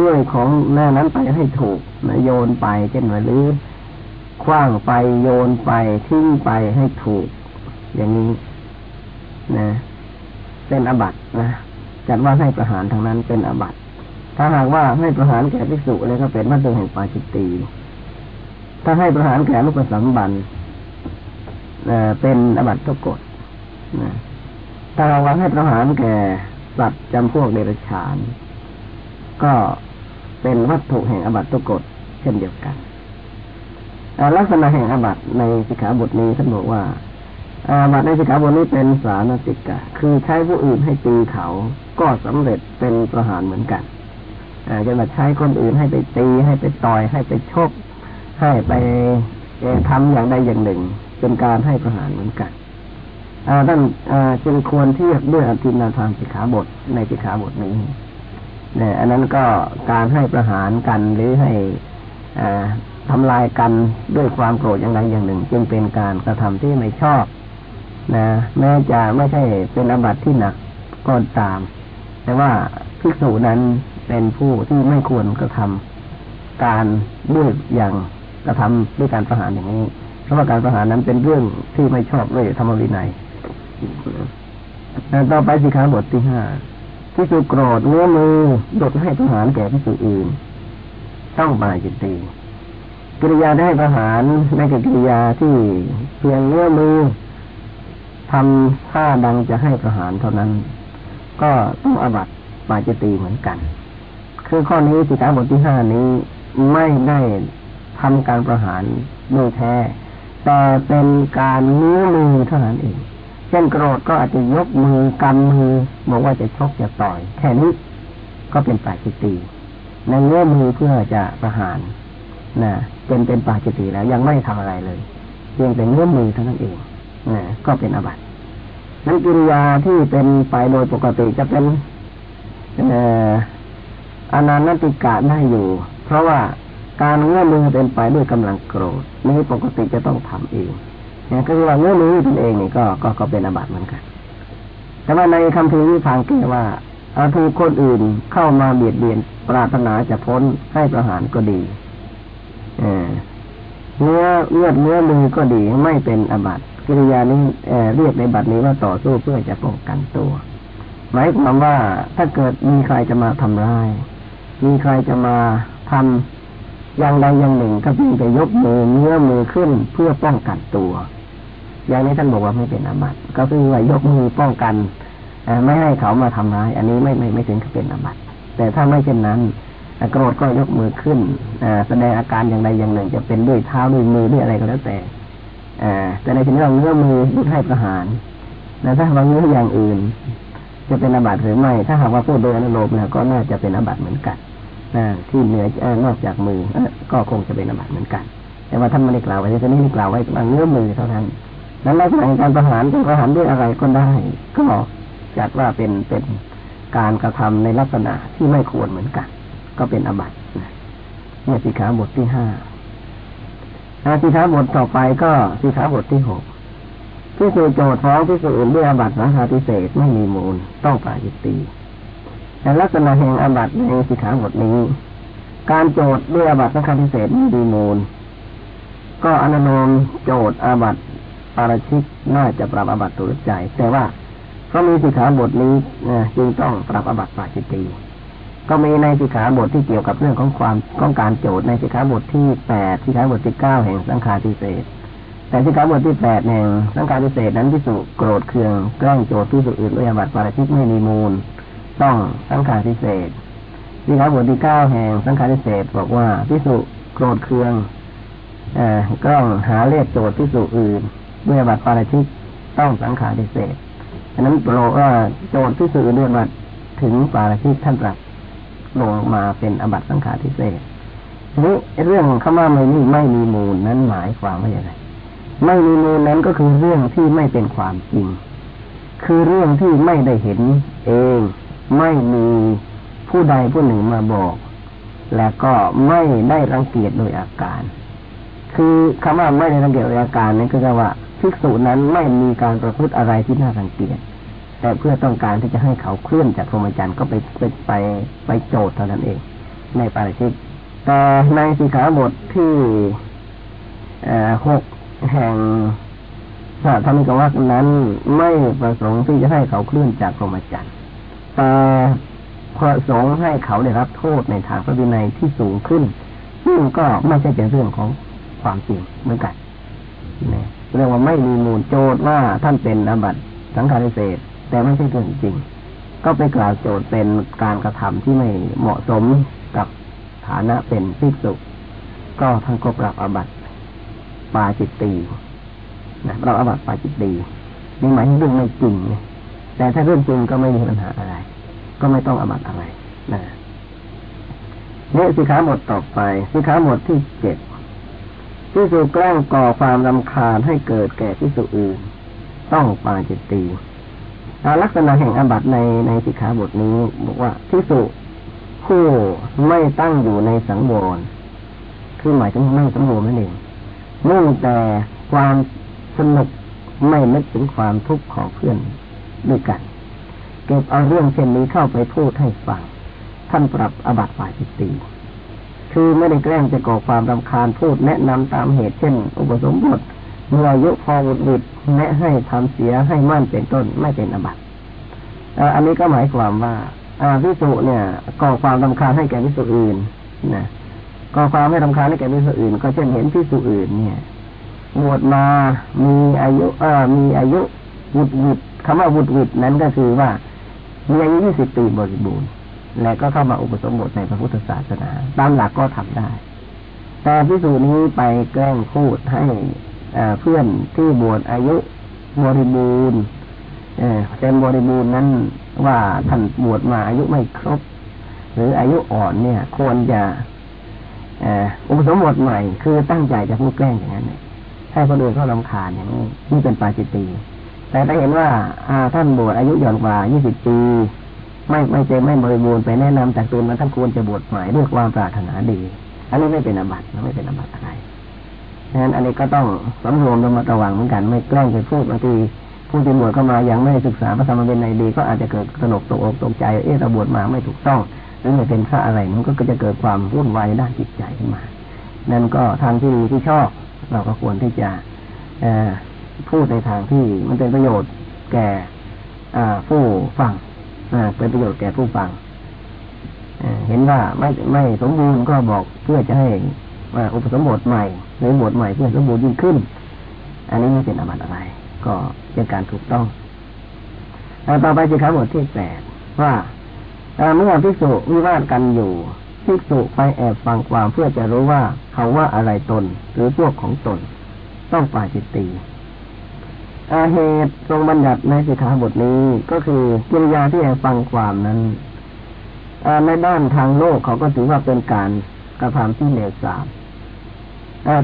ด้วยของหน้านั้นไปให้ถูกนะโยนไปเช่นว่าหรือ คว้างไปโยนไปทิ้งไปให้ถูก อย่างนี้นะเป็นอบัตนะจัดว่าให้ประหารทางนั้นเป็นอบัตถ้าหากว่าให้ประหารแก่ภิกษุเลยก็เป็นมัตตึงแห่งปาจิตตีถ้าให้ประหารแก่ลูกสัมบันเป็นอบัตทุกกฎนะถ้าเราว่าให้ประหารแก่สัตว์จำพวกเดรัจฉาน ก็เป็นวัตถุแห่งอบัตทุกกฎเช่นเดียวกัน ลักษณะแห่งอาบัตในสิกขาบทนี้ท่านบอกว่าอาบัตในสิกขาบทนี้เป็นสารติกะ คือใช้ผู้อื่นให้ตีเขาก็สำเร็จเป็นประหารเหมือนกันจะมาใช้คนอื่นให้ไปตีให้ไปต่อยให้ไปชกให้ไปทำอย่างใดอย่างหนึ่ง เป็นการให้ประหารเหมือนกันท่านจึงควรเทียบด้วยอธินาทานสิกขาบทในสิกขาบทนี้เนี่ยอันนั้นก็การให้ประหารกันหรือให้ ทำลายกันด้วยความโกรธอย่างใดอย่างหนึ่ง จึงเป็นการกระทำที่ไม่ชอบนะแม้จะไม่ใช่เป็นอาบัติที่หนักก็ตาม แต่ว่าภิกษุนั้นเป็นผู้ที่ไม่ควรกระทำการด้วยอย่างกระทำด้วยการประหารอย่างนี้ เพราะว่าการประหารนั้นเป็นเรื่องที่ไม่ชอบด้วยธรรมวินัยต่อไปสิขาบทที่ห้าพิสุโกรธเนื้อมือดดให้ประหารแก่พิสุอื่น ต้องบายจิตตี กิริยาได้ประหารในกิริยาที่เพียงเนื้อมือทำท่าดังจะให้ประหารเท่านั้น ก็ต้องอบัตปาจิตีเหมือนกัน คือข้อนี้สิกขาบทที่ห้านี้ไม่ได้ทำการประหารโดยแท้ แต่เป็นการเนื้อมือเท่านั้นเอง เช่นโกรธก็อาจจะยกมือกำมือบอกว่าจะชกจะต่อย แค่นี้ก็เป็นปาจิตีในเนื้อมือเพื่อจะประหาร นะเป็นเป็นปาจิตีแล้ว ยังไม่ทำอะไรเลยเพียงแต่เนื้อมือเท่านั้นเองนะก็เป็นอบัตินั้นกิริยาที่เป็นไปโดยปกติจะเป็นเอ่ออนันติกะได้อยู่ เพราะว่าการเงื่อมือเป็นไปด้วยกำลังโกรธนี้ปกติจะต้องทำเองนี่ยก็คือว่าเงื่อมือเป็นเองนี่ก็ก็ก็เป็นอบัติเหมือนกัน แต่ว่าในคำพีนี้ทางแกว่าอาถูกคนอื่นเข้ามาเบียดเบียนปรารถนาจะพ้นให้ประหารก็ดี เนื้อเลือดเนื้อมือก็ดีไม่เป็นอบัตกิริยานี้เรียกในบัตรนี้ว่าต่อสู้เพื่อจะป้องกันตัว หมายความว่าถ้าเกิดมีใครจะมาทำร้าย มีใครจะมาทำอย่างใดอย่างหนึ่งก็เพียงแต่ยกมือเนื้อมือขึ้นเพื่อป้องกันตัวอย่างนี้ท่านบอกว่าไม่เป็นอบัตก็คือว่ายกมือป้องกันไม่ให้เขามาทำร้าย อันนี้ไม่ไม่ไม่ถึงกับเป็นอบัตแต่ถ้าไม่เช่นนั้น โกรธก็ยกมือขึ้นแสดงอาการอย่างใดอย่างหนึ่ง จะเป็นด้วยเท้าด้วยมือด้วยอะไรก็แล้วแต่แต่ในที่นี้เราเนื้อมือยุดให้ประหารแต่ถ้าว่าเนื้ออย่างอื่น จะเป็นอาบัติหรือไม่ ถ้าหากว่าพูดโดยอนุโลมแล้วก็น่าจะเป็นอาบัติเหมือนกันที่เหนือนอกจากมือก็คงจะเป็นอาบัติเหมือนกัน แต่ว่าท่านไม่ได้กล่าวไว้ที่นี้กล่าวไว้ว่าเนื้อมือเท่านั้นนั้นลักษณะการประหารจะประหารด้วยอะไรก็ได้ ก็จัดว่าเป็นเป็นการกระทำในลักษณะที่ไม่ควรเหมือนกัน ก็เป็นอาบัติเนี่ยสิขาบทที่ห้าสิขาบทต่อไปก็สิขาบทที่หกพิสูจโจทย์ฟ้องพิสูจน์ด้วยอาบัติสังฆาทิเศษไม่มีมูลต้องปาจิตตีแต่ลักษณะแห่งอาบัติในสิขาบทนี้ การโจทย์ด้วยอาบัติสังฆาทิเศษไม่มีมูล ก็อนุโลมโจทย์อาบัติปาราชิกน่าจะปรับอาบัติตุลใจแต่ว่าเพราะมีสิขาบทนี้จึงต้องปรับอาบัติปาจิตตี ก็มีในสิขาบทที่เกี่ยวกับเรื่องของความของการโจทย์ในสิขาบทที่แปดสิขาบทที่เก้าแห่งสังฆาทิเศษแต่สิขาบทที่แปดแห่งสังฆาทิเศษนั้นพิสุโกรธเคืองแกล้งโจทย์พิสุอื่นด้วยอาบัติปาราชิกไม่มีมูล ต้องสังฆาทิเศษสิขาบทที่เก้าแห่งสังฆาทิเศษบอกว่าพิสุโกรธเคืองกล้องหาเลขโจทย์พิสุอื่นด้วยอาบัติปาราชิกต้องสังฆาทิเศษอันนั้นโปรว่าโจทย์พิสุอื่นด้วยบัติถึงปาราชิกท่านตรัส ลงมาเป็นอบัตสังขารทิเศษนี้เรื่องคำว่าไม่มีไม่มีมูลนั้นหมายความว่าอย่างไรไม่มีมูลนั้นก็คือเรื่องที่ไม่เป็นความจริง คือเรื่องที่ไม่ได้เห็นเอง ไม่มีผู้ใดผู้หนึ่งมาบอก และก็ไม่ได้รังเกียจโดยอาการ คือคำว่าไม่ได้รังเกียจโดยอาการนั้นก็คือว่าภิกษุนั้นไม่มีการประพฤติอะไรที่น่ารังเกียจ เพื่อต้องการที่จะให้เขาเคลื่อนจากพรหมจรรย์ก็ไปไปไปไปโจทย์เท่านั้นเอง ในปาริชิตแต่ในสิขาบทที่หกแห่งพระธรรมิกวัตนั้นไม่ประสงค์ที่จะให้เขาเคลื่อนจากพรหมจรรย์แต่ประสงค์ให้เขาได้รับโทษในทางพระวินัยที่สูงขึ้น ซึ่งก็ไม่ใช่เป็นเรื่องของความจริงเหมือนกันเรียกว่าไม่มีมูลโจทย์ว่าท่านเป็นอบัตสังฆาริเศษ แต่ไม่ใช่เรื่องจริง ก็ไปกล่าวโจทย์เป็นการกระทำที่ไม่เหมาะสมกับฐานะเป็นภิกษุก็ท่านก็ปรับอบัตปาจิตตีนะเราอบัตปาจิตตีนี่หมายถึงเรื่องไม่จริงแต่ถ้าเรื่องจริงก็ไม่มีปัญหาอะไร ก็ไม่ต้องอบัตอะไรนะนี่สิขาหมดต่อไป สิขาหมดที่เจ็ดที่สุแกล้งก่อความรำคาญให้เกิดแก่ที่สุอื่น ต้องปาจิตตี ลักษณะแห่งอาบัตในในสิกขาบทนี้ บอกว่าพิสุผู้ไม่ตั้งอยู่ในสังวรคือหมายถึงไม่สังวรนั่นเองนื่งแต่ความสนุกไม่นึกถึงความทุกข์ของเพื่อนด้วยกัน เก็บเอาเรื่องเช่นนี้เข้าไปพูดให้ฟังท่านปรับอบัติฝ่ายจิตตีคือไม่ได้แกล้งจะก่อความรำคาญพูดแนะนำตามเหตุเช่น อุปสมบท เมื่ออายุพอวุดวิดแนะให้ทำเสียให้มั่นเป็นต้นไม่เป็นอบัติอันนี้ก็หมายความว่าวิสุเนี่ยก่อความรำคาญให้แก่วิสุอื่นนะก่อความไม่รำคาญให้แก่วิสุอื่น ก็เช่นเห็นวิสุอื่นเนี่ยบวชมามีอายุ เออมีอายุวุดวิดคำว่าวุดวิดนั้นก็คือว่า มีอายุยี่สิบปีบริบูรณ์ และก็เข้ามาอุปสมบทในพระพุทธศาสนา ตามหลักก็ทำได้ แต่พิสูจนี้ไปแกล้งพูดให้ เพื่อนที่บวชอายุบริบูรณ์เต็มบริบูรณ์นั้นว่าท่านบวชมาอายุไม่ครบ หรืออายุอ่อนเนี่ย ควรจะอุปสมบทใหม่ คือตั้งใจจะพูดแกล้งอย่างนั้นให้คนอื่นเขาลำคาญอย่างนี้นี่เป็นปาจิตตีแต่ถ้าเห็นว่าอาท่านบวชอายุย่อนกว่ายี่สิบปี ไม่ไม่เจไม่บริบูรณ์ไปแนะนำจากตัวนั้นท่านควรจะบวชใหม่ด้วยความปรารถนาดี อันนี้ไม่เป็นอบัตไม่เป็นอบัตอะไร ดังนั้นอันนี้ก็ต้องสำรวมระมัดระวังเหมือนกัน ไม่แกล้งไปพูดบางทีผู้ที่บวชเข้ามายังไม่ได้ศึกษาพระธรรมเป็นในดี ก็อาจจะเกิดสนุกตกอกตกใจ เอ๊ะเราบวชมาไม่ถูกต้องหรือไม่เป็นพระอะไรมันก็จะเกิดความวุ่นวายด้านจิตใจขึ้นมา นั่นก็ทางที่ดีที่ชอบเราก็ควรที่จะพูดในทางที่มันเป็นประโยชน์แก่ผู้ฟังเป็นประโยชน์แก่ผู้ฟังเห็นว่าไม่ไม่สมบูรณ์ก็บอกเพื่อจะให้ อุปสมบทใหม่หรือบทใหม่เพื่อสมบูรณ์ยิ่งขึ้น อันนี้ไม่เป็นอมัตอะไร ก็เป็นการถูกต้องต่อไปสิครับบทที่แปดว่าเมื่อภิกษุวิวาทกันอยู่ภิกษุไปแอบฟังความเพื่อจะรู้ว่าเขาว่าอะไรตนหรือพวกของตน ต้องปาจิตตีอาเหตุทรงบัญญัติในสิกขาบทนี้ก็คือกิริยาที่แอบฟังความนั้นในด้านทางโลกเขาก็ถือว่าเป็นการกระทำที่เลวทราม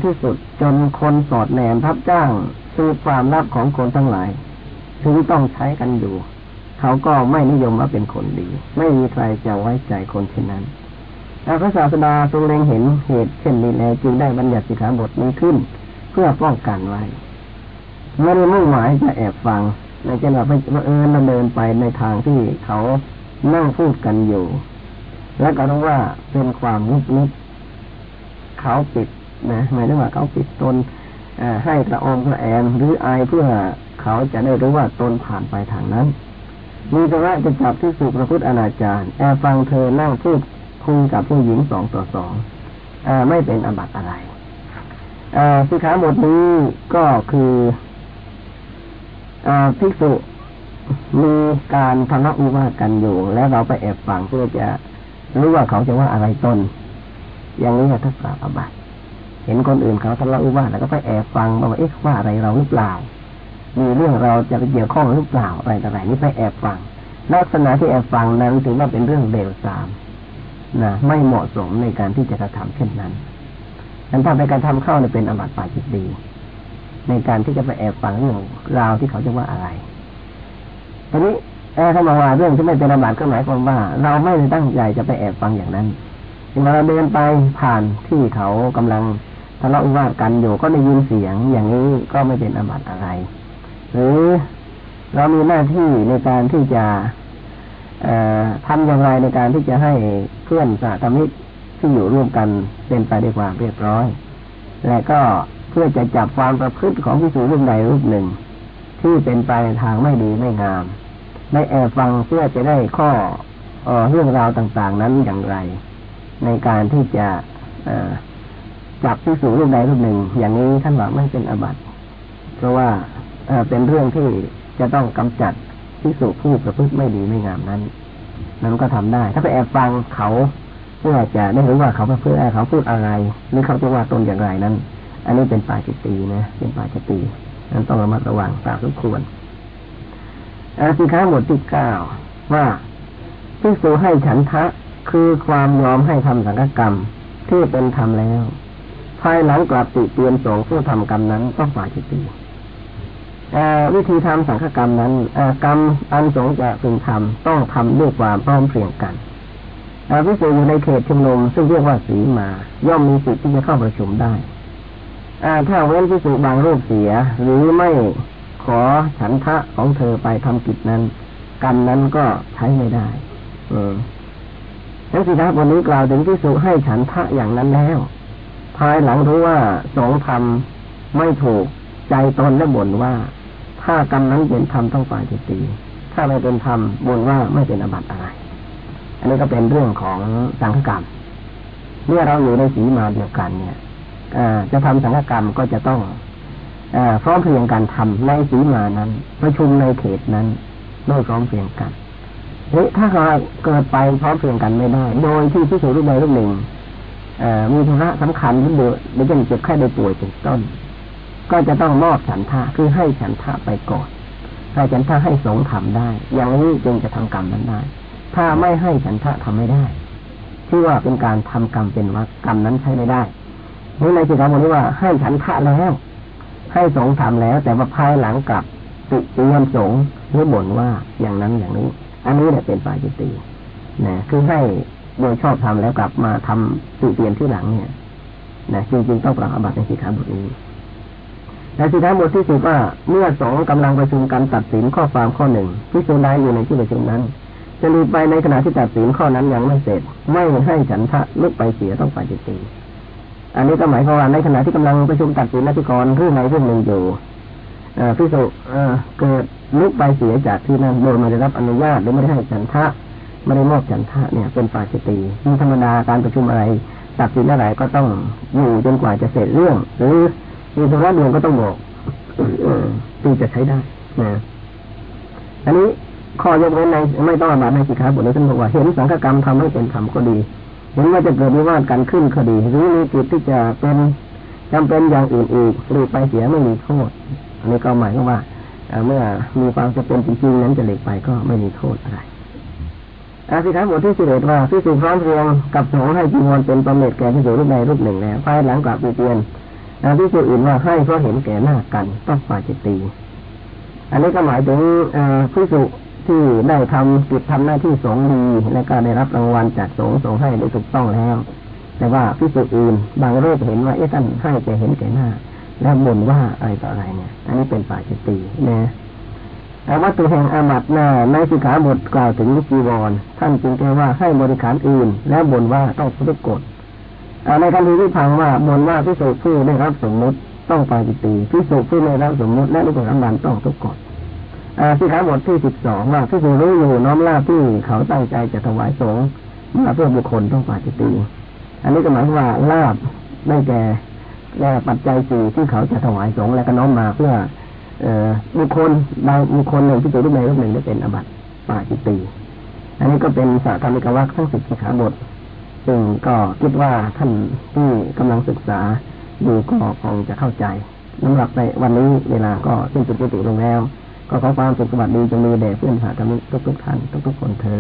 ที่สุดจนคนสอดแนมทับจ้างสืบความลับของคนทั้งหลาย ถึงต้องใช้กันอยู่ เขาก็ไม่นิยมว่าเป็นคนดี ไม่มีใครจะไว้ใจคนเช่นนั้นพระศาสดาทรงเล็งเห็นเหตุเช่นนี้แล้วจึงได้บัญญัติสิกขาบทนี้ขึ้น เพื่อป้องกันไว้ไม่ได้มุ่งหมายจะแอบฟังในจังหวะไปเอิญเดินไปในทางที่เขานั่งพูดกันอยู่ แล้วก็รู้ว่าเป็นความงุบงิบเขาปิด นะหมายถึงว่าเขาปิดตนให้กระอมกระแอมหรืออายเพื่อเขาจะได้รู้ว่าตนผ่านไปทางนั้นมีตระจะจับที่สุประพฤติอนาจารแอบฟังเธอนั่งพูดคุยกับผู้หญิงสองต่อสองอไม่เป็นอบัตอะไรสิขาบทนี้ก็คือภิกษุมีการทะเลาะวิวาทกันอยู่ แล้วเราไปแอบฟังเพื่อจะรู้ว่าเขาจะว่าอะไรตนอย่างนี้ทักษะอบัติ เห็นคนอื่นเขาทะเลาะวิวาแล้วก็ไปแอบฟังว่าเอ๊ะว่าอะไรเราหรือเปล่า มีเรื่องเราจะไปเกี่ยวข้องหรือเปล่าอะไรต่างๆนี่ไปแอบฟัง ลักษณะที่แอบฟังนั้นถือว่าเป็นเรื่องเลวทรามนะไม่เหมาะสมในการที่จะกระทำเช่นนั้นนั้นถ้าไปการทำเข้าเนี่ยเป็นอบัติปาจิตดี ในการที่จะไปแอบฟังเรื่องราวที่เขาจะว่าอะไรทีนี้แอบถ้ามาว่าเรื่องที่ไม่เป็นอบัติก็หมายความว่า เราไม่ได้ตั้งใจจะไปแอบฟังอย่างนั้นเราเดินไปผ่านที่เขากำลัง ทะเลาะวิวาทกันอยู่ก็ได้ยินเสียงอย่างนี้ก็ไม่เป็นอบัติอะไร หรือเรามีหน้าที่ในการที่จะทำอย่างไรในการที่จะให้เพื่อนสาธมิกที่อยู่ร่วมกันเป็นไปด้วยความเรียบร้อย และก็เพื่อจะจับความประพฤติของผู้สูงรูปใดรูปหนึ่ง ที่เป็นไปทางไม่ดีไม่งามได้แอบฟังเพื่อจะได้ข้อเรื่องราวต่าง ๆ นั้นอย่างไร ในการที่จะ จับผู้สูงรูปใดรูปหนึ่ง อย่างนี้ท่านบอกไม่เป็นอบัติเพราะว่าเป็นเรื่องที่จะต้องกำจัดพิสุผู้ประพฤติไม่ดีไม่งามนั้น นั้นก็ทำได้ ถ้าไปแอบฟังเขาเพื่อจะได้รู้ว่าเขาประพฤติอะไรเขาพูดอะไรหรือเขาจะว่าตนอย่างไรนั้น อันนี้เป็นปาจิตตีนะเป็นปาจิตตีนั้นต้องระมัดระวังตามทุกควรอาสิค้าบทที่เก้าว่าพิสูให้ฉันทะคือความยอมให้ทำสังฆกรรมที่เป็นธรรมแล้ว ภายหลังกลับติเตียนสงผู้ทำกรรมนั้นต้องปายจิตตีวิธีทำสังฆกรรมนั้นกรรมอันสงจะพึงทำต้องทำด้วยความพร้อมเพรียงกันพิสูจอยู่ในเขตชุมนุมซึ่งเรียกว่าสีมา ย่อมมีสิทธิ์ที่จะเข้าประชุมได้ถ้าเว้นพิสูจบางรูปเสีย หรือไม่ขอฉันทะของเธอไปทำกิจนั้นกรรมนั้นก็ใช้ไม่ได้เออแล้วสิครับวันนี้กล่าวถึงพิสูจให้ฉันทะอย่างนั้นแล้ว ภายหลังรู้ว่าสงทำไม่ถูกใจตนและบ่นว่า ถ้ากรรมนั้นเป็นธรรมต้องฝ่ายจิตตีถ้าไม่เป็นธรรมบ่นว่าไม่เป็นอบัติอะไร อันนี้ก็เป็นเรื่องของสังฆกรรมเมื่อเราอยู่ในสีมาเดียวกันเนี่ยอจะทำสังฆกรรมก็จะต้องอพร้อมเพรียงกันทำในสีมานั้น ประชุมในเขตนั้นด้วยพร้อมเพรียงกันเฮ้ถ้าเราเกิดไปพร้อมเพรียงกันไม่ได้ โดยที่ผู้สูงรูปใดรูปหนึ่ง มีธุระสำคัญหรือเดือดหรือจะเจ็บไข้ได้ป่วยเป็นต้น ก็จะต้องมอบฉันทะคือให้ฉันทะไปก่อนให้ฉันทะให้สงทำได้ อย่างนี้จึงจะทำกรรมนั้นได้ ถ้าไม่ให้ฉันทะทำไม่ได้ชื่อว่าเป็นการทำกรรมเป็นว่ากรรมนั้นใช้ไม่ได้นี่ในสิกขาบทนี้ว่าให้ฉันทะแล้ว ให้สงทำแล้ว แต่ว่าภายหลังกลับติเตียนสงหรือบ่นว่าอย่างนั้นอย่างนี้ อันนี้เนี่ยเป็นปาจิตีนะคือให้ โดยชอบทำแล้วกลับมาทำติเตียนที่หลังเนี่ยนะจริงๆต้องปรับอบัติในสิกขาบทนี้ในสิท้ายบทที่สิบว่าเมื่อสองกำลังประชุมกันตัดสินข้อความข้อหนึ่งพิจน์ได้อยู่ในที่ประชุมนั้น จะลีไปในขณะที่ตัดสินข้อนั้นยังไม่เสร็จ ไม่ให้ฉันทะลุกไปเสียต้องไปจิตตีอันนี้ก็หมายความว่าในขณะที่กำลังประชุมตัดสินนักกรเรื่องในเรื่องหนึ่งอยู่พิสูจน์เกิดลุกไปเสียจากที่นั้นโดยไม่ได้รับอนุญาตหรือไม่ได้ให้ฉันทะ ไม่ได้มอบฉันทะเนี่ยเป็นปาจิตีมีธรรมดาการประชุมอะไรตัดสินอะไรก็ต้องอยู่จนกว่าจะเสร็จเรื่อง หรือมีธุระด่วนก็ต้องบอกจึงจะใช้ได้นะอันนี้ข้อยกเว้นในไม่ต้องอาบัตในสิกขาบทนี้ท่านบอกว่าเห็นสังฆกรรมทำให้เป็นธรรมก็ดีเห็นว่าจะเกิดวิวาทกันขึ้นก็ดี หรือมีจิตที่จะเป็นจำเป็นอย่างอื่นอีกหรือไปเสียไม่มีโทษอันนี้ก็หมายว่าเมื่อมีความจะเป็นจริงๆนั้นจะเหล็กไปก็ไม่มีโทษอะไร อาสิขาบทที่สิบเอ็ดว่าพิสูจพร้อมเพรียงกับสงให้จีวรเป็นประเมตแก่พิสูจรูปใดรูปหนึ่งแล้วภายหลังกลับปีเตียนพิสูจอื่นว่าให้เพราะเห็นแก่หน้ากันต้องปาจิตตี อันนี้ก็หมายถึงพิสูจที่ได้ทำกิจทำหน้าที่สงดีและก็ได้รับรางวัลจากสงสงให้ได้ถูกต้องแล้ว แต่ว่าพิสูจอื่นบางรูปเห็นว่าเอ๊ะท่านให้แต่เห็นแก่หน้า แล้วบ่นว่าอะไรต่ออะไรเนี่ย อันนี้เป็นปาจิตตีนะ วัตถุแห่งอามัดหน้าในสิกขาบทกล่าวถึงจีวร ท่านจึงแก้ว่าให้บริขารอื่น แล้วบ่นว่าต้องทุกกฎในคำทีที่พังว่าบ่นว่าพิสูจผู้ได้รับสมมติต้องปาจิตีพิสูจผู้ได้รับสมมติและลูกหลานต้องทุกกฎสิกขาบทที่สิบสองว่าพิสูจรู้อยู่น้อมลาที่เขาตั้งใจจะถวายสงฆ์มาเพื่อบุคคลต้องปาจิตีอันนี้ก็หมายว่าลาบได้แก่แก่ปัจจัยสี่ที่เขาจะถวายสงฆ์และก็น้อมมาเพื่อ บุคคลบางบุคคลหนึ่งที่ตัวรูปใดรูปหนึ่งได้เป็นอบัติปาจิตีอันนี้ก็เป็นสาธรรมิกวัคทั้งสิบสิขาบท ซึ่งก็คิดว่าท่านที่กำลังศึกษาดูก็คงจะเข้าใจสำหรับในวันนี้เวลาก็สิ้นสุดยุติลงแล้ว ก็ขอความสุขสวัสดีจงมีแด่เพื่อนสาธรรมิกทุกๆท่านทุกๆคนเทอ